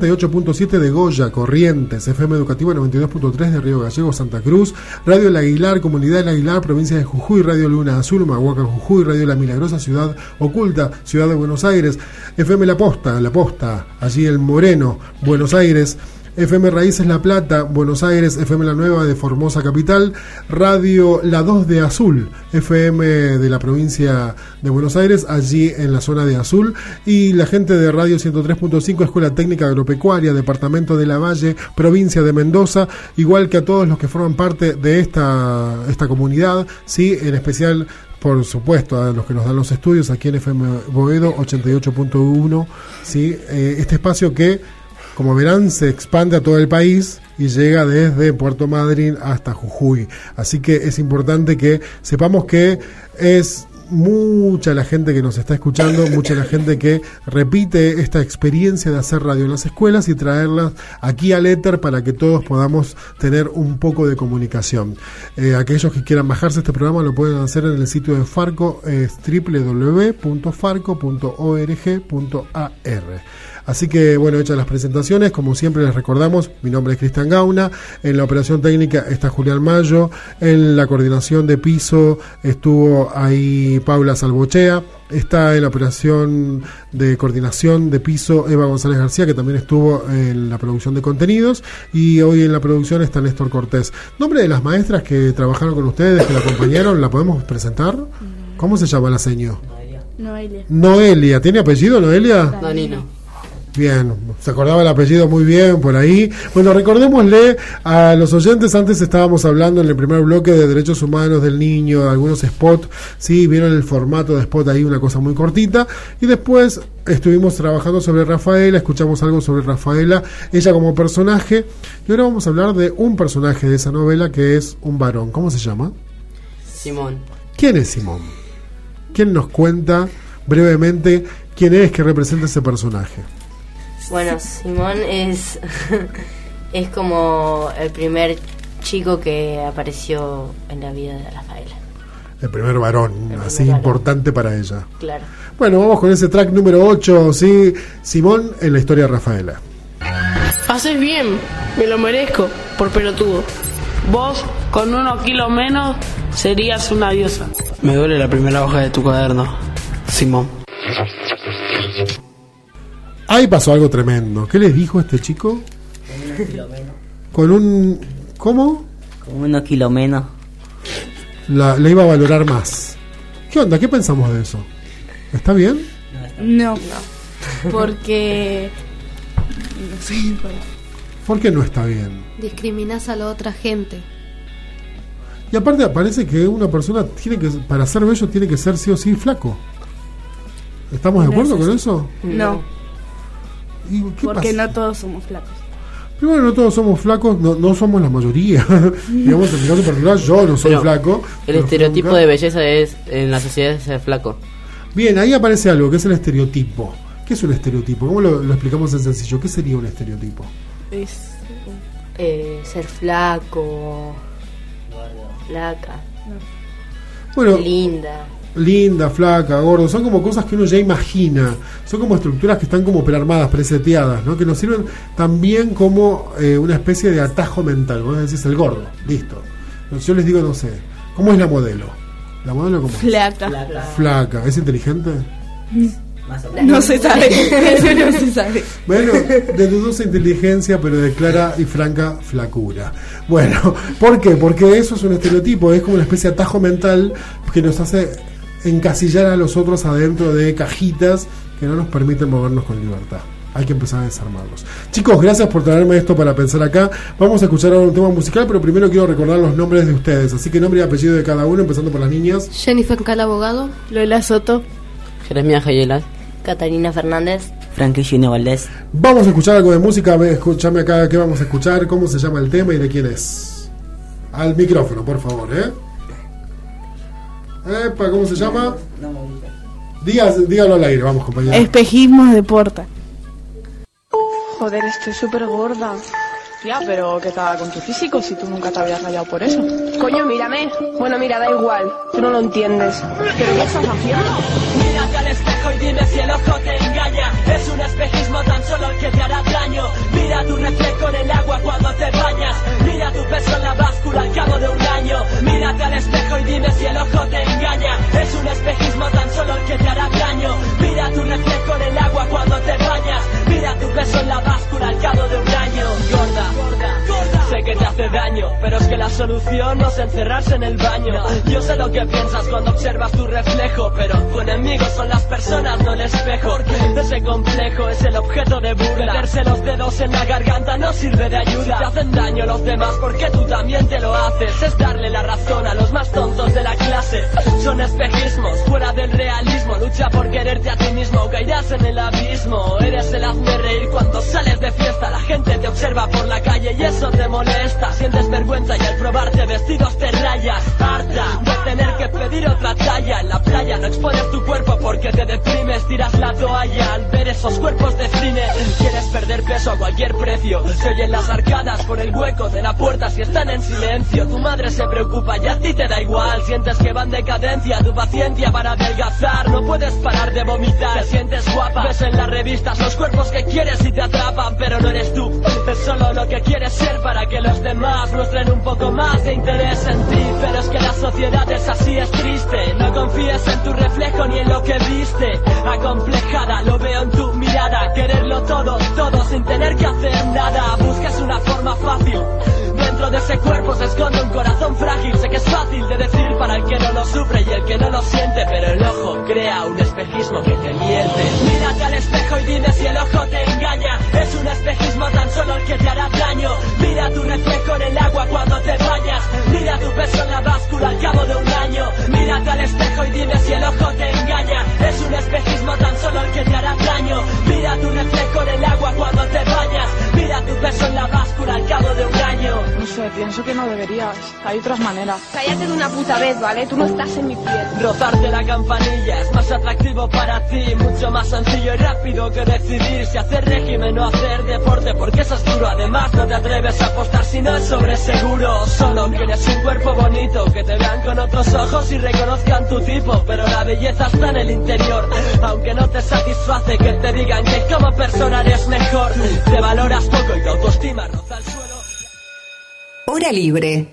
88.7 de Goya, Corrientes, FM Educativa 92.3 de Río Gallego, Santa Cruz, Radio El Aguilar, Comunidad El Aguilar, provincia de Jujuy, Radio Luna Azul, Mahuaca, Jujuy, Radio La Milagrosa, Ciudad Oculta, Ciudad de Buenos Aires, FM La Posta, La Posta, allí el Moreno, Buenos Aires, FM Raíces La Plata, Buenos Aires, FM La Nueva de Formosa Capital, Radio La 2 de Azul, FM de la provincia de Buenos Aires, allí en la zona de Azul, y la gente de Radio 103.5, Escuela Técnica Agropecuaria, Departamento de la Valle, provincia de Mendoza, igual que a todos los que forman parte de esta, esta comunidad, sí, en especial por supuesto, a los que nos dan los estudios aquí en FM Boedo 88.1, ¿sí? Eh, este espacio que como verán, se expande a todo el país y llega desde Puerto Madryn hasta Jujuy. Así que es importante que sepamos que es mucha la gente que nos está escuchando, mucha la gente que repite esta experiencia de hacer radio en las escuelas y traerlas aquí al éter para que todos podamos tener un poco de comunicación. Eh, aquellos que quieran bajarse este programa lo pueden hacer en el sitio de Farco, es www.farco.org.ar. Así que, bueno, hechas las presentaciones, como siempre les recordamos, mi nombre es Cristian Gauna, en la operación técnica está Julián Mayo, en la coordinación de piso estuvo ahí Paula Salvochea, está en la operación de coordinación de piso Eva González García, que también estuvo en la producción de contenidos, y hoy en la producción está Néstor Cortés. Nombre de las maestras que trabajaron con ustedes, que la acompañaron, ¿la podemos presentar? ¿Cómo se llama la señor? Noelia. Noelia, ¿tiene apellido Noelia? Danilo. Bien, se acordaba el apellido muy bien por ahí. Bueno, recordémosle a los oyentes, antes estábamos hablando en el primer bloque de derechos humanos del niño, algunos spots, sí, vieron el formato de spot ahí, una cosa muy cortita, y después estuvimos trabajando sobre Rafaela, escuchamos algo sobre Rafaela, ella como personaje, y ahora vamos a hablar de un personaje de esa novela que es un varón. ¿Cómo se llama? Simón. ¿Quién es Simón? ¿Quién nos cuenta brevemente quién es que representa ese personaje? Bueno, Simón es, es como el primer chico que apareció en la vida de Rafaela. El primer varón, así importante para ella. Claro. Bueno, vamos con ese track número 8, ¿sí? Simón en la historia de Rafaela. Haces bien, me lo merezco, por pelotudo. Vos, con unos kilos menos, serías una diosa. Me duele la primera hoja de tu cuaderno, Simón. Ahí pasó algo tremendo. ¿Qué les dijo este chico? Con un... ¿Cómo? Con unos kilos menos. La, la iba a valorar más. ¿Qué onda? ¿Qué pensamos de eso? ¿Está bien? No, porque... No sé. ¿Por qué no está bien? Discriminas a la otra gente. Y aparte parece que una persona tiene que, para ser bello, tiene que ser sí o sí flaco. ¿Estamos de No acuerdo con eso? No, ¿Y qué porque pasa? no todos somos flacos. Primero, no todos somos flacos, no, no somos la mayoría. Digamos, en mi caso particular, yo no soy Pero flaco. El estereotipo nunca- de belleza es en la sociedad es ser flaco. Bien, ahí aparece algo, que es el estereotipo. ¿Qué es un estereotipo? ¿Cómo lo, lo explicamos en sencillo? ¿Qué sería un estereotipo? Es... Eh, ser flaco, flaca, Bueno, linda. Linda, flaca, gordo, son como cosas que uno ya imagina, son como estructuras que están como prearmadas, preseteadas, ¿no? que nos sirven también como eh, una especie de atajo mental. Vos decís el gordo, listo. Yo les digo, no sé, ¿cómo es la modelo? ¿La modelo cómo es? Flaca. Flaca, ¿es inteligente? No se sabe. Eso no se sabe. Bueno, de dudosa inteligencia, pero de clara y franca flacura. Bueno, ¿por qué? Porque eso es un estereotipo, es como una especie de atajo mental que nos hace encasillar a los otros adentro de cajitas que no nos permiten movernos con libertad. Hay que empezar a desarmarlos. Chicos, gracias por traerme esto para pensar acá. Vamos a escuchar ahora un tema musical, pero primero quiero recordar los nombres de ustedes. Así que nombre y apellido de cada uno, empezando por las niñas. Jennifer Calabogado. Lola Soto. Jeremia Jayelas. Catarina Fernández. Franklin Junior Valdés. Vamos a escuchar algo de música, escúchame acá qué vamos a escuchar, cómo se llama el tema y de quién es. Al micrófono, por favor, ¿eh? Epa, ¿cómo se llama? Dígas- dígalo al aire, vamos compañero. Espejismos de Porta. Joder, estoy súper gorda. Tía, pero ¿qué tal con tu físico si tú nunca te habías rayado por eso? Coño, mírame. Bueno, mira, da igual. Tú no lo entiendes. ¿Pero qué estás haciendo? Mírate al espejo y dime si el ojo te engaña. Es un espejismo tan solo el que te hará daño. Mira tu reflejo en el agua cuando te bañas. Mira tu peso en la báscula al cabo de un año. Mírate al espejo y dime si el ojo te engaña. Es un espejismo tan solo el que te hará daño. Mira tu reflejo en el agua cuando te bañas. Mira tu peso en la báscula al cabo de un año. Gorda, gorda, sé que te hace daño, pero es que la solución no es encerrarse en el baño. Yo sé lo que piensas cuando observas tu reflejo, pero tu enemigo son las personas, no el espejo. Ese complejo es el objeto de burla. Meterse los dedos la garganta no sirve de ayuda. Te hacen daño los demás porque tú también te lo haces. Es darle la razón a los más tontos de la clase. Son espejismos, fuera del realismo. Lucha por quererte a ti mismo o caerás en el abismo. Eres el hazme reír cuando sales de fiesta. La gente te observa por la calle y eso te molesta. Sientes vergüenza y al probarte vestidos te rayas. Harta de tener que pedir otra talla. En la playa no expones tu cuerpo porque te deprimes. Tiras la toalla al ver esos cuerpos de cine. Perder peso a cualquier precio. Se oyen las arcadas por el hueco de la puerta si están en silencio. Tu madre se preocupa y a ti te da igual. Sientes que va en decadencia tu paciencia para adelgazar. No puedes parar de vomitar. Te sientes guapa. Ves en las revistas los cuerpos que quieres y te atrapan, pero no eres tú. Es solo lo que quieres ser para que los demás muestren un poco más de interés en ti. Pero es que la sociedad es así, es triste. No confíes en tu reflejo ni en lo que viste. Acomplejada, lo veo en tu mirada. Quererlo todo, todo sin tener que hacer nada. Buscas una forma fácil. Dentro de ese cuerpo se esconde un corazón frágil. Sé que es fácil de decir para el que no lo sufre y el que no lo siente. Pero el ojo crea un espejismo que te miente. Mírate al espejo y dime si el ojo te engaña. Es un espejismo tan solo el que te hará daño. Mira tu reflejo en el agua cuando te bañas. Mira tu peso en la báscula al cabo de un año. Mírate al espejo y dime si el ojo te engaña. Es un espejismo tan solo el que te hará daño. Mira tu reflejo en el agua cuando te bañas. Mira tu peso en la báscula al cabo de un año. No sé, pienso que no deberías. Hay otras maneras. Cállate de una puta vez, ¿vale? Tú no estás en mi piel. Rozarte la campanilla es más atractivo para ti, mucho más sencillo y rápido que decidir si hacer régimen o hacer deporte, porque eso es duro. Además, no te atreves a apostar si no es sobre seguro. Solo tienes un cuerpo bonito, que te vean con otros ojos y reconozcan tu tipo. Pero la belleza está en el interior, aunque no te satisface que te digan que como persona eres mejor. Te valoras poco y tu autoestima roza el suelo. Hora libre.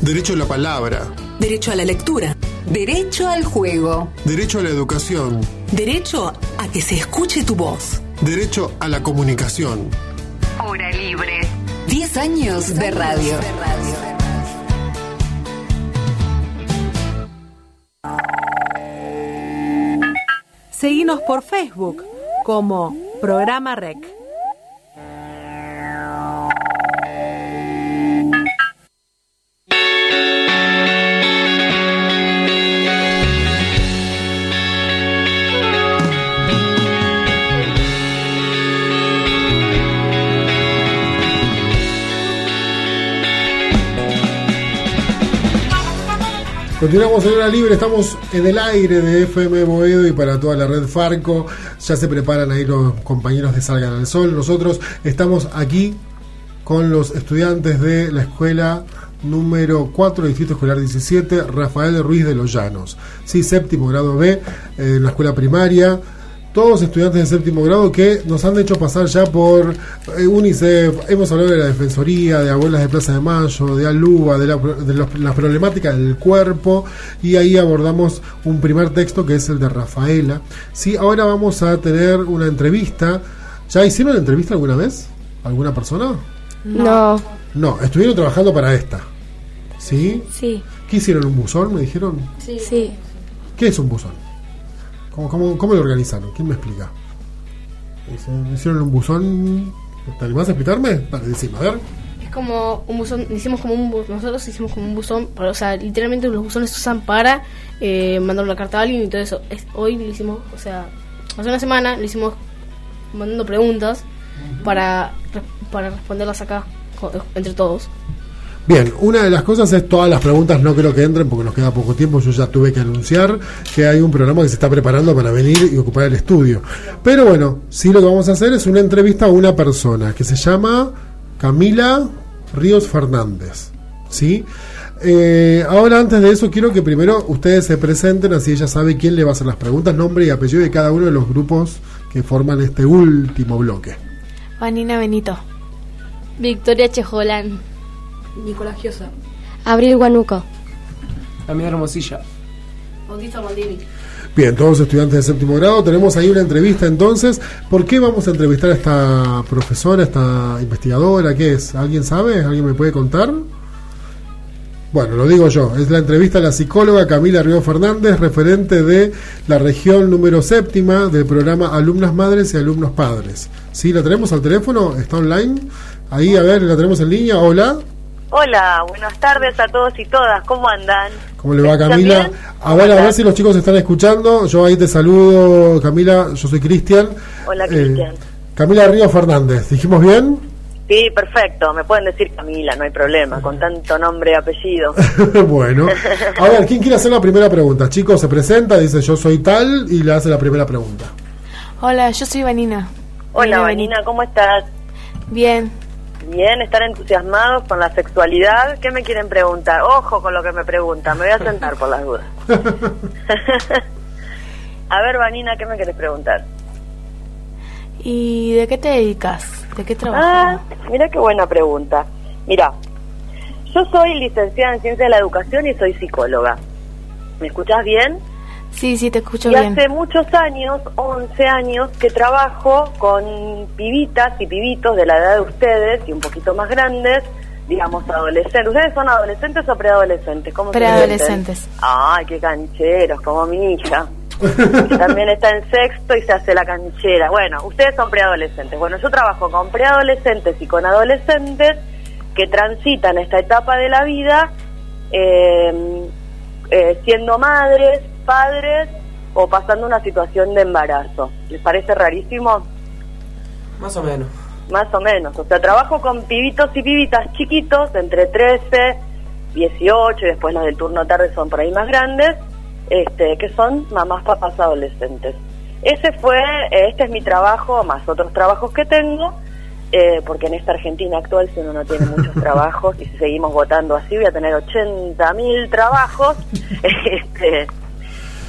Derecho a la palabra. Derecho a la lectura. Derecho al juego. Derecho a la educación. Derecho a que se escuche tu voz. Derecho a la comunicación. Hora libre. 10 años de radio. Seguinos por Facebook como Programa Rec. Continuamos en hora libre, estamos en el aire de FM Boedo y para toda la red Farco. Ya se preparan ahí los compañeros de Salgan al Sol. Nosotros estamos aquí con los estudiantes de la escuela número 4, Distrito Escolar 17, Rafael Ruiz de los Llanos. Sí, séptimo grado B, eh, en la escuela primaria. Todos estudiantes de séptimo grado que nos han hecho pasar ya por eh, UNICEF, hemos hablado de la Defensoría, de Abuelas de Plaza de Mayo, de ALUBA, de la, de los- la problemática del cuerpo y ahí abordamos un primer texto que es el de Rafaela. Sí, ahora vamos a tener una entrevista. ¿Ya hicieron la entrevista alguna vez? ¿Alguna persona? No. No, estuvieron trabajando para esta. ¿Sí? Sí. ¿Qué hicieron? ¿Un buzón? ¿Me dijeron? Sí. Sí. ¿Qué es un buzón? ¿Cómo, cómo, cómo lo organizaron? ¿Quién me explica? Hicieron- ¿Hicieron un buzón? ¿Te animás a explicarme? Vale, decime, a ver. como un buzón, hicimos como un bu- nosotros hicimos como un buzón, o sea, literalmente los buzones se usan para eh, mandar una carta a alguien y todo eso. Es- hoy lo hicimos, o sea, hace una semana lo hicimos mandando preguntas para, para responderlas acá entre todos. Bien, una de las cosas es todas las preguntas no creo que entren porque nos queda poco tiempo. Yo ya tuve que anunciar que hay un programa que se está preparando para venir y ocupar el estudio. Pero bueno, sí lo que vamos a hacer es una entrevista a una persona que se llama Camila Ríos Fernández. ¿Sí? Eh, ahora, antes de eso, quiero que primero ustedes se presenten, así ella sabe quién le va a hacer las preguntas, nombre y apellido de cada uno de los grupos que forman este último bloque. Vanina Benito. Victoria Chejolán. Nicolás Giosa. Abril Guanuco. También Hermosilla. Bautista Maldini. Bien, todos estudiantes de séptimo grado, tenemos ahí una entrevista entonces. ¿Por qué vamos a entrevistar a esta profesora, esta investigadora? ¿Qué es? ¿Alguien sabe? ¿Alguien me puede contar? Bueno, lo digo yo, es la entrevista a la psicóloga Camila Río Fernández, referente de la región número séptima del programa Alumnas Madres y Alumnos Padres. ¿Sí? ¿La tenemos al teléfono? ¿Está online? Ahí, a ver, ¿la tenemos en línea? Hola. Hola, buenas tardes a todos y todas. ¿Cómo andan? ¿Cómo le va ¿Me Camila? bien? A ver, a ver si los chicos están escuchando. Yo ahí te saludo, Camila. Yo soy Cristian. Hola, Eh, Cristian. Camila Río Fernández. ¿Dijimos bien? Sí, perfecto. Me pueden decir Camila, no hay problema, con tanto nombre y apellido. bueno. A ver, ¿quién quiere hacer la primera pregunta? Chicos, se presenta, dice yo soy tal y le hace la primera pregunta. Hola, yo soy Vanina. Hola, Vanina Vanina, ¿cómo estás? Bien. Bien, ¿están entusiasmados con la sexualidad? ¿Qué me quieren preguntar? Ojo con lo que me preguntan, me voy a sentar por las dudas. a ver, Vanina, ¿qué me quieres preguntar? ¿Y de qué te dedicas? ¿De qué Ah, trabajas? mira qué buena pregunta. Mira, yo soy licenciada en Ciencia de la Educación y soy psicóloga. ¿Me escuchás bien? Sí, sí, te escucho y bien. hace muchos años, 11 años, que trabajo con pibitas y pibitos de la edad de ustedes y un poquito más grandes, digamos adolescentes. ¿Ustedes son adolescentes o preadolescentes? ¿Cómo se Preadolescentes. Ay, qué cancheros, como mi hija. que también está en sexto y se hace la canchera. Bueno, ustedes son preadolescentes. Bueno, yo trabajo con preadolescentes y con adolescentes que transitan esta etapa de la vida eh, eh, siendo madres, padres o pasando una situación de embarazo. ¿Les parece rarísimo? Más o menos. Más o menos. O sea, trabajo con pibitos y pibitas chiquitos, entre 13, 18 y después los del turno tarde son por ahí más grandes, este, que son mamás, papás, adolescentes. Ese fue, eh, este es mi trabajo, más otros trabajos que tengo, eh, porque en esta Argentina actual, si uno no tiene muchos trabajos, y si seguimos votando así, voy a tener 80 mil trabajos. este,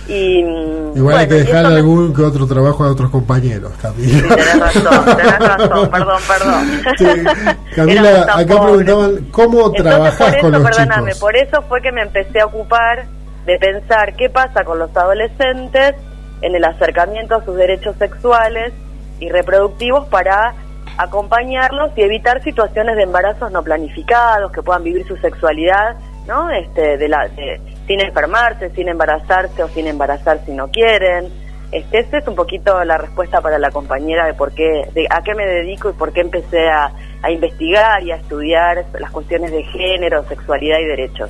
y, Igual hay bueno, que y dejar eso me- algún que otro trabajo a otros compañeros, Camila. Tenés razón, tenés razón, perdón, perdón. Camila, acá pobres. preguntaban cómo Entonces, trabajás eso, con los perdóname, chicos. por eso fue que me empecé a ocupar de pensar qué pasa con los adolescentes en el acercamiento a sus derechos sexuales y reproductivos para acompañarlos y evitar situaciones de embarazos no planificados, que puedan vivir su sexualidad, ¿no? Este, de la, de- sin enfermarse, sin embarazarse o sin embarazar si no quieren. Este, esa es un poquito la respuesta para la compañera de por qué, de a qué me dedico y por qué empecé a, a investigar y a estudiar las cuestiones de género, sexualidad y derechos.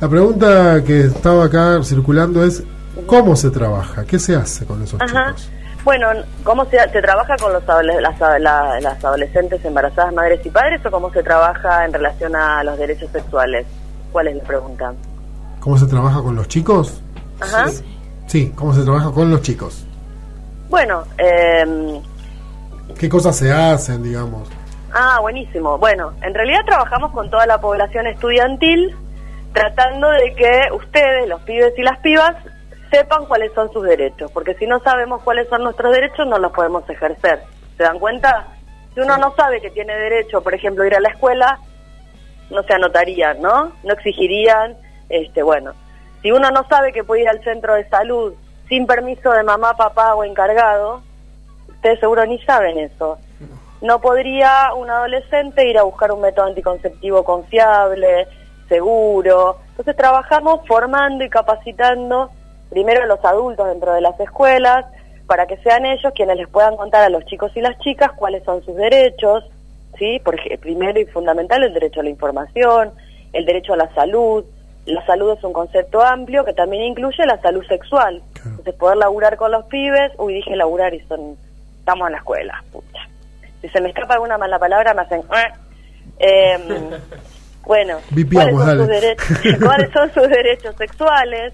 La pregunta que estaba acá circulando es, ¿cómo se trabaja? ¿Qué se hace con esos Ajá. chicos? Bueno, ¿cómo se, se trabaja con los las, la- las adolescentes embarazadas, madres y padres o cómo se trabaja en relación a los derechos sexuales? ¿Cuál es la pregunta? ¿Cómo se trabaja con los chicos? Ajá. Sí, ¿cómo se trabaja con los chicos? Bueno, eh, ¿Qué cosas se hacen, digamos? Ah, buenísimo. Bueno, en realidad trabajamos con toda la población estudiantil tratando de que ustedes, los pibes y las pibas, sepan cuáles son sus derechos, porque si no sabemos cuáles son nuestros derechos no los podemos ejercer. ¿Se dan cuenta? Si uno no sabe que tiene derecho, por ejemplo, ir a la escuela, no se anotarían, ¿no? No exigirían, este, bueno, si uno no sabe que puede ir al centro de salud sin permiso de mamá, papá o encargado, ustedes seguro ni saben eso. No podría un adolescente ir a buscar un método anticonceptivo confiable, seguro. Entonces trabajamos formando y capacitando primero a los adultos dentro de las escuelas para que sean ellos quienes les puedan contar a los chicos y las chicas cuáles son sus derechos, ¿sí? Por ej- primero y fundamental el derecho a la información, el derecho a la salud. La salud es un concepto amplio que también incluye la salud sexual. Entonces poder laburar con los pibes, uy, dije laburar y son, estamos en la escuela, pucha. Si se me escapa alguna mala palabra me hacen... "Eh". Bueno, ¿cuáles son, sus derechos, ¿cuáles son sus derechos sexuales?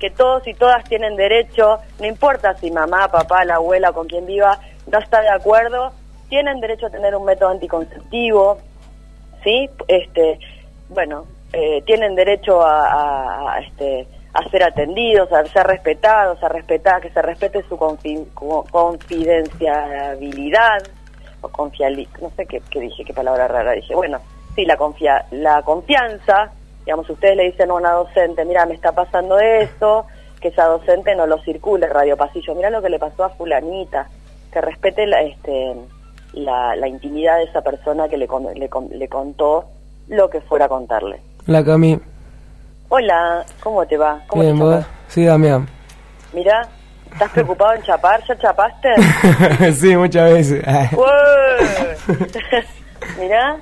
Que todos y todas tienen derecho, no importa si mamá, papá, la abuela o con quien viva no está de acuerdo, tienen derecho a tener un método anticonceptivo, ¿sí? Este, bueno, eh, tienen derecho a, este, a ser atendidos, a ser respetados, a respetar, que se respete su confi- co- confidencialidad o no sé qué, qué dije, qué palabra rara dije. Bueno, sí, la, confia la confianza, digamos, ustedes le dicen a una docente, mira, me está pasando esto, que esa docente no lo circule, radio pasillo, mira lo que le pasó a fulanita, que respete la, este, la, la intimidad de esa persona que le, le, le contó lo que fuera a contarle. La Cami. Hola, ¿cómo te va? ¿Cómo Bien, te vos. Sí, Damián. Mira, ¿estás preocupado en chapar? ¿Ya chapaste? sí, muchas veces. Mira.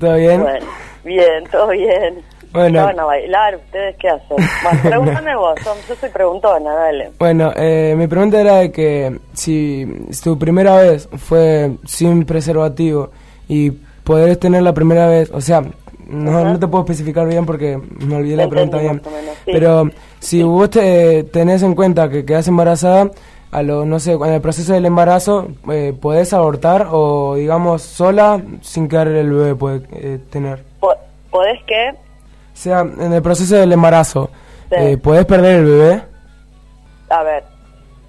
¿Todo bien? Bueno, bien, todo bien. Bueno. Estaban a bailar, ¿ustedes qué hacen? Bueno, pregúntame vos, yo soy preguntona, dale. Bueno, eh, mi pregunta era de que si tu primera vez fue sin preservativo y podés tener la primera vez, o sea, no, no te puedo especificar bien porque me olvidé la pregunta bien, pero si vos te tenés en cuenta que quedas embarazada, a lo, no sé, en el proceso del embarazo, eh, ¿podés abortar o, digamos, sola, sin quedar el bebé puede eh, tener? Po- ¿Podés qué? O sea, en el proceso del embarazo, Sí. eh, ¿podés perder el bebé? A ver,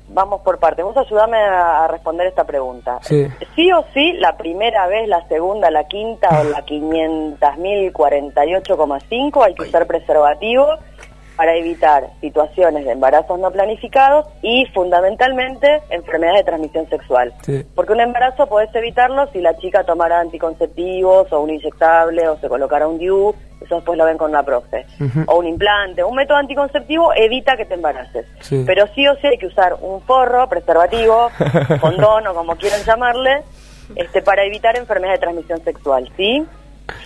vamos por partes. Vos ayudame a, a responder esta pregunta. Sí. Sí o sí, la primera vez, la segunda, la quinta o la 500.048,5 hay que usar preservativo para evitar situaciones de embarazos no planificados y fundamentalmente enfermedades de transmisión sexual. Sí. Porque un embarazo podés evitarlo si la chica tomara anticonceptivos o un inyectable o se colocara un DIU, eso después lo ven con la profe. O un implante, un método anticonceptivo evita que te embaraces. Sí. Pero sí o sí hay que usar un forro, preservativo, condón o como quieran llamarle, este, para evitar enfermedades de transmisión sexual, ¿sí?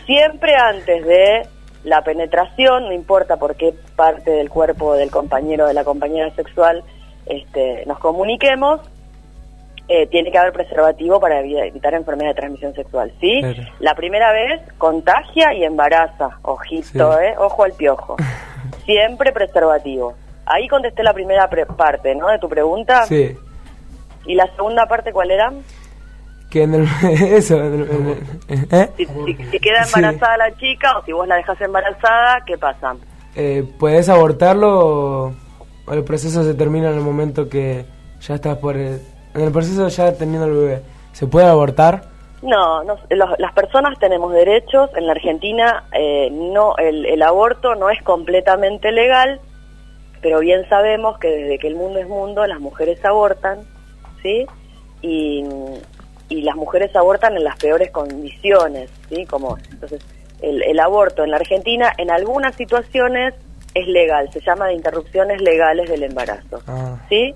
Siempre antes de la penetración, no importa por qué parte del cuerpo del compañero o de la compañera sexual este, nos comuniquemos, eh, tiene que haber preservativo para evi- evitar enfermedades de transmisión sexual, ¿sí? Claro. La primera vez contagia y embaraza, ojito, Sí. ¿eh? Ojo al piojo. Siempre preservativo. Ahí contesté la primera pre- parte, ¿no? De tu pregunta. Sí. ¿Y la segunda parte cuál era? Que en el, eso, en el- en el- ¿eh? Si, si- si queda Sí. embarazada la chica o si vos la dejas embarazada, ¿qué pasa? Eh, ¿Puedes abortarlo o, o el proceso se termina en el momento que ya estás por el, en el proceso ya teniendo el bebé? ¿Se puede abortar? No, no, los- las personas tenemos derechos. En la Argentina eh, no, el, el aborto no es completamente legal, pero bien sabemos que desde que el mundo es mundo las mujeres abortan, ¿sí? Y, y las mujeres abortan en las peores condiciones, ¿sí? Como entonces el, el aborto en la Argentina en algunas situaciones es legal, se llama de interrupciones legales del embarazo. ¿sí?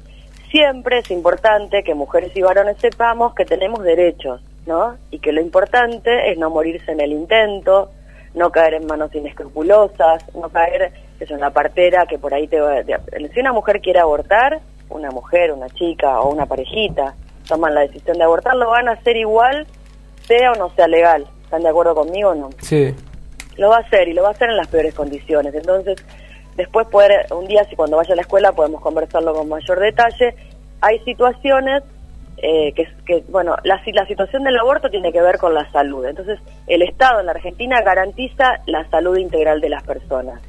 Siempre es importante que mujeres y varones sepamos que tenemos derechos, ¿no? Y que lo importante es no morirse en el intento, no caer en manos inescrupulosas, no caer eso, en la partera que por ahí te va... te- Si una mujer quiere abortar, una mujer, una chica o una parejita toman la decisión de abortar, lo van a hacer igual, sea o no sea legal. ¿Están de acuerdo conmigo o no? Sí. lo va a hacer y lo va a hacer en las peores condiciones. Entonces, después poder, un día, si cuando vaya a la escuela, podemos conversarlo con mayor detalle. Hay situaciones eh, que, que, bueno, la, si- la situación del aborto tiene que ver con la salud. Entonces, el Estado en la Argentina garantiza la salud integral de las personas.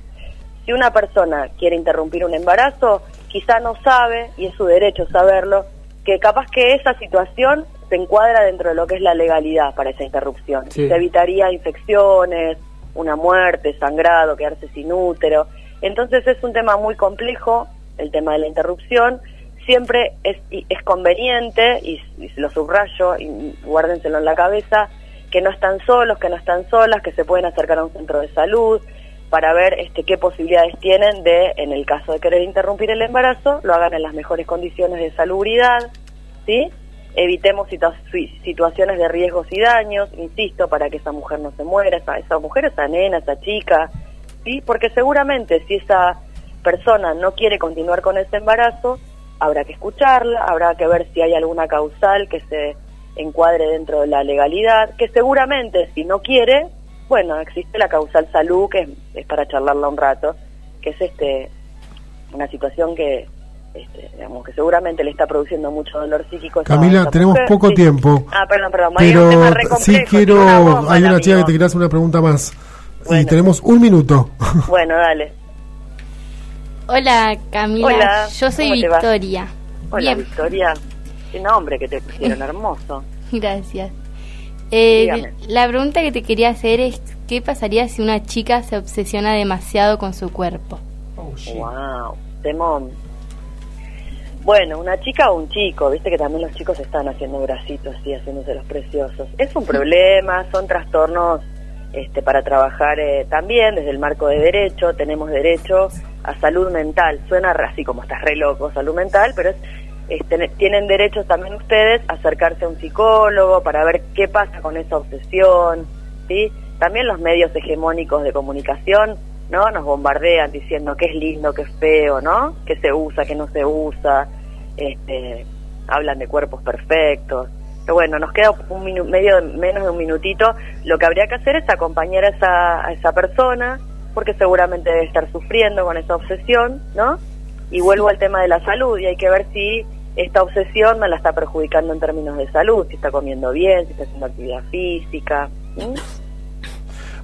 Si una persona quiere interrumpir un embarazo, quizá no sabe, y es su derecho saberlo, que capaz que esa situación se encuadra dentro de lo que es la legalidad para esa interrupción. Sí. Se evitaría infecciones, una muerte, sangrado, quedarse sin útero. Entonces es un tema muy complejo, el tema de la interrupción. Siempre es, es conveniente, y, y lo subrayo, y guárdenselo en la cabeza, que no están solos, que no están solas, que se pueden acercar a un centro de salud para ver este, qué posibilidades tienen de, en el caso de querer interrumpir el embarazo, lo hagan en las mejores condiciones de salubridad, ¿sí? evitemos situaciones de riesgos y daños, insisto, para que esa mujer no se muera, esa, esa mujer, esa nena, esa chica, ¿sí? Porque seguramente si esa persona no quiere continuar con ese embarazo, habrá que escucharla, habrá que ver si hay alguna causal que se encuadre dentro de la legalidad, que seguramente si no quiere, bueno, existe la causal salud, que es, para charlarla un rato, que es este una situación que este, digamos que seguramente le está produciendo mucho dolor psíquico. Camila, tenemos poco tiempo. Ah, perdón, perdón. Pero sí quiero, hay una chica que te quiere hacer una pregunta más. Y tenemos un minuto. Bueno, dale. Hola, Camila. Yo soy Victoria. Hola, Victoria. Qué nombre que te pusieron, hermoso. Gracias. Eh, la pregunta que te quería hacer es, ¿qué pasaría si una chica se obsesiona demasiado con su cuerpo? wow, temón. Bueno, una chica o un chico, viste que también los chicos están haciendo bracitos y haciéndose los preciosos. Es un problema, son trastornos este, para trabajar eh, también desde el marco de derecho. Tenemos derecho a salud mental. Suena así como estás re loco, salud mental, pero es este, tienen derechos también ustedes a acercarse a un psicólogo para ver qué pasa con esa obsesión, ¿sí? También los medios hegemónicos de comunicación, ¿no? Nos bombardean diciendo que es lindo, que es feo, ¿no? Que se usa, que no se usa, este, hablan de cuerpos perfectos. Pero bueno, nos queda un medio, menos de un minutito. Lo que habría que hacer es acompañar a esa, a esa persona, porque seguramente debe estar sufriendo con esa obsesión, ¿no? Y vuelvo al tema de la salud, y hay que ver si esta obsesión me la está perjudicando en términos de salud, si está comiendo bien, si está haciendo actividad física.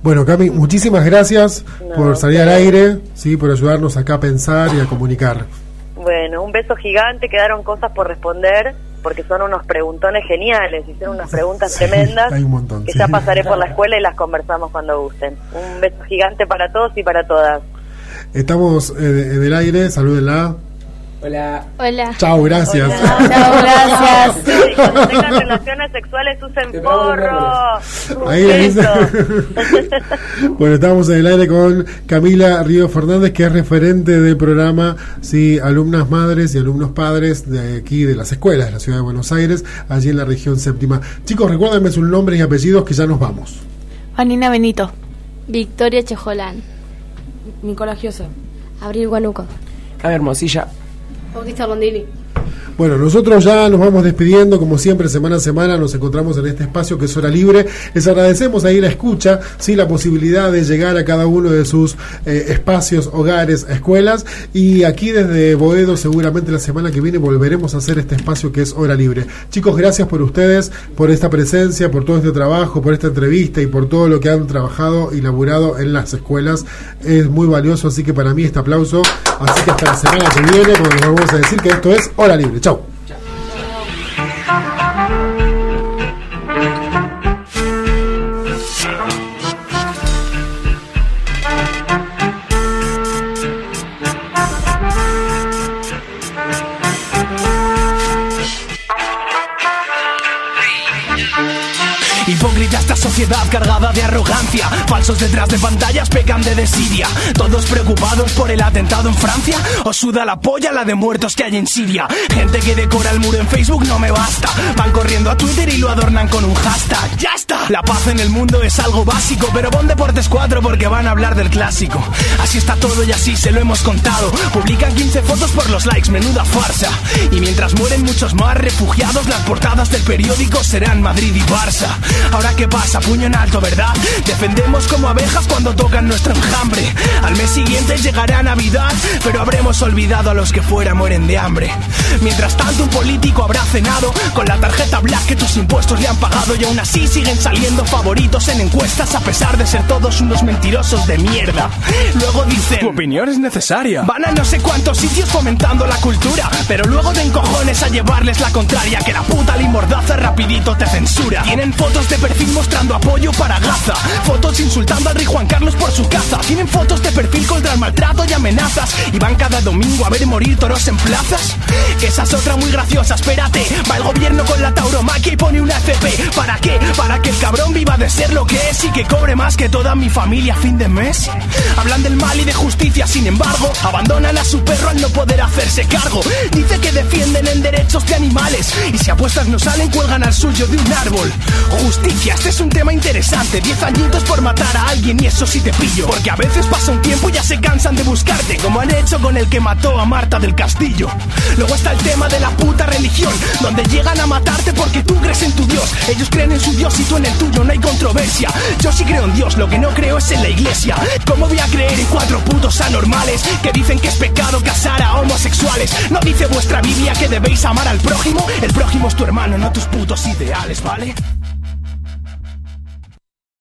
Bueno, Cami, muchísimas gracias por salir al aire, sí, por ayudarnos acá a pensar y a comunicar. Bueno, un beso gigante, quedaron cosas por responder porque son unos preguntones geniales, hicieron unas preguntas tremendas hay un montón, que ya pasaré por la escuela y las conversamos cuando gusten. Un beso gigante para todos y para todas. Estamos en el aire, salúdenla. Hola. Hola. Chao, gracias. Chao, gracias. Cuando tengan relaciones sexuales usen porro. Ahí bueno, estamos en el aire con Camila Río Fernández, que es referente del programa sí, Alumnas Madres y Alumnos Padres de aquí de las escuelas de la ciudad de Buenos Aires, allí en la región séptima. Chicos, recuérdenme sus nombres y apellidos que ya nos vamos. Vanina Benito. Victoria Chejolán. Nicolás Giosa. Abril Guanuco. A Hermosilla. Bautista Rondini. Bueno, nosotros ya nos vamos despidiendo, como siempre, semana a semana nos encontramos en este espacio que es hora libre. Les agradecemos ahí la escucha, sí, la posibilidad de llegar a cada uno de sus eh, espacios, hogares, escuelas. Y aquí desde Boedo, seguramente la semana que viene volveremos a hacer este espacio que es hora libre. Chicos, gracias por ustedes, por esta presencia, por todo este trabajo, por esta entrevista y por todo lo que han trabajado y laburado en las escuelas. Es muy valioso, así que para mí este aplauso. Así que hasta la semana que viene, porque nos vamos a decir que esto es hora libre. Chao. Hipócrita esta sociedad cargada arrogancia. Falsos detrás de pantallas pecan de desidia. Todos preocupados por el atentado en Francia. Os suda la polla la de muertos que hay en Siria. Gente que decora el muro en Facebook no me basta. Van corriendo a Twitter y lo adornan con un hashtag. ¡Ya está! La paz en el mundo es algo básico Pero pon Deportes 4 porque van a hablar del clásico. Así está todo y así se lo hemos contado. Publican 15 fotos por los likes, menuda farsa. Y mientras mueren muchos más refugiados Las portadas del periódico serán Madrid y Barça. Ahora qué pasa, puño en alto, ¿verdad? Defendemos como abejas cuando tocan nuestro enjambre. Al mes siguiente llegará Navidad, pero habremos olvidado a los que fuera mueren de hambre. Mientras tanto, un político habrá cenado con la tarjeta black que tus impuestos le han pagado y aún así siguen saliendo favoritos en encuestas a pesar de ser todos unos mentirosos de mierda. Luego dicen, tu opinión es necesaria. Van a no sé cuántos sitios fomentando la cultura, pero luego te encojones a llevarles la contraria, que la puta limordaza rapidito te censura. Tienen fotos de perfil mostrando apoyo para Fotos insultando al rey Juan Carlos por su caza. Tienen fotos de perfil contra el maltrato y amenazas. Y van cada domingo a ver morir toros en plazas. Esa es otra muy graciosa, espérate. Va el gobierno con la tauromaquia y pone una FP. ¿Para qué? Para que el cabrón viva de ser lo que es y que cobre más que toda mi familia a fin de mes. Hablan del mal y de justicia, sin embargo, abandonan a su perro al no poder hacerse cargo. Dice que defienden en derechos de animales y si apuestas no salen, cuelgan al suyo de un árbol. Justicia, este es un tema interesante. Diez añitos por matar a alguien y eso sí te pillo. Porque a veces pasa un tiempo y ya se cansan de buscarte, como han hecho con el que mató a Marta del Castillo. Luego está el tema de la puta religión, donde llegan a matarte porque tú crees en tu Dios. Ellos creen en su Dios y tú en el tuyo, no hay controversia. Yo sí creo en Dios, lo que no creo es en la iglesia. ¿Cómo voy a creer en cuatro putos anormales que dicen que es pecado casar a homosexuales? ¿No dice vuestra Biblia que debéis amar al prójimo? El prójimo es tu hermano, no tus putos ideales, ¿vale?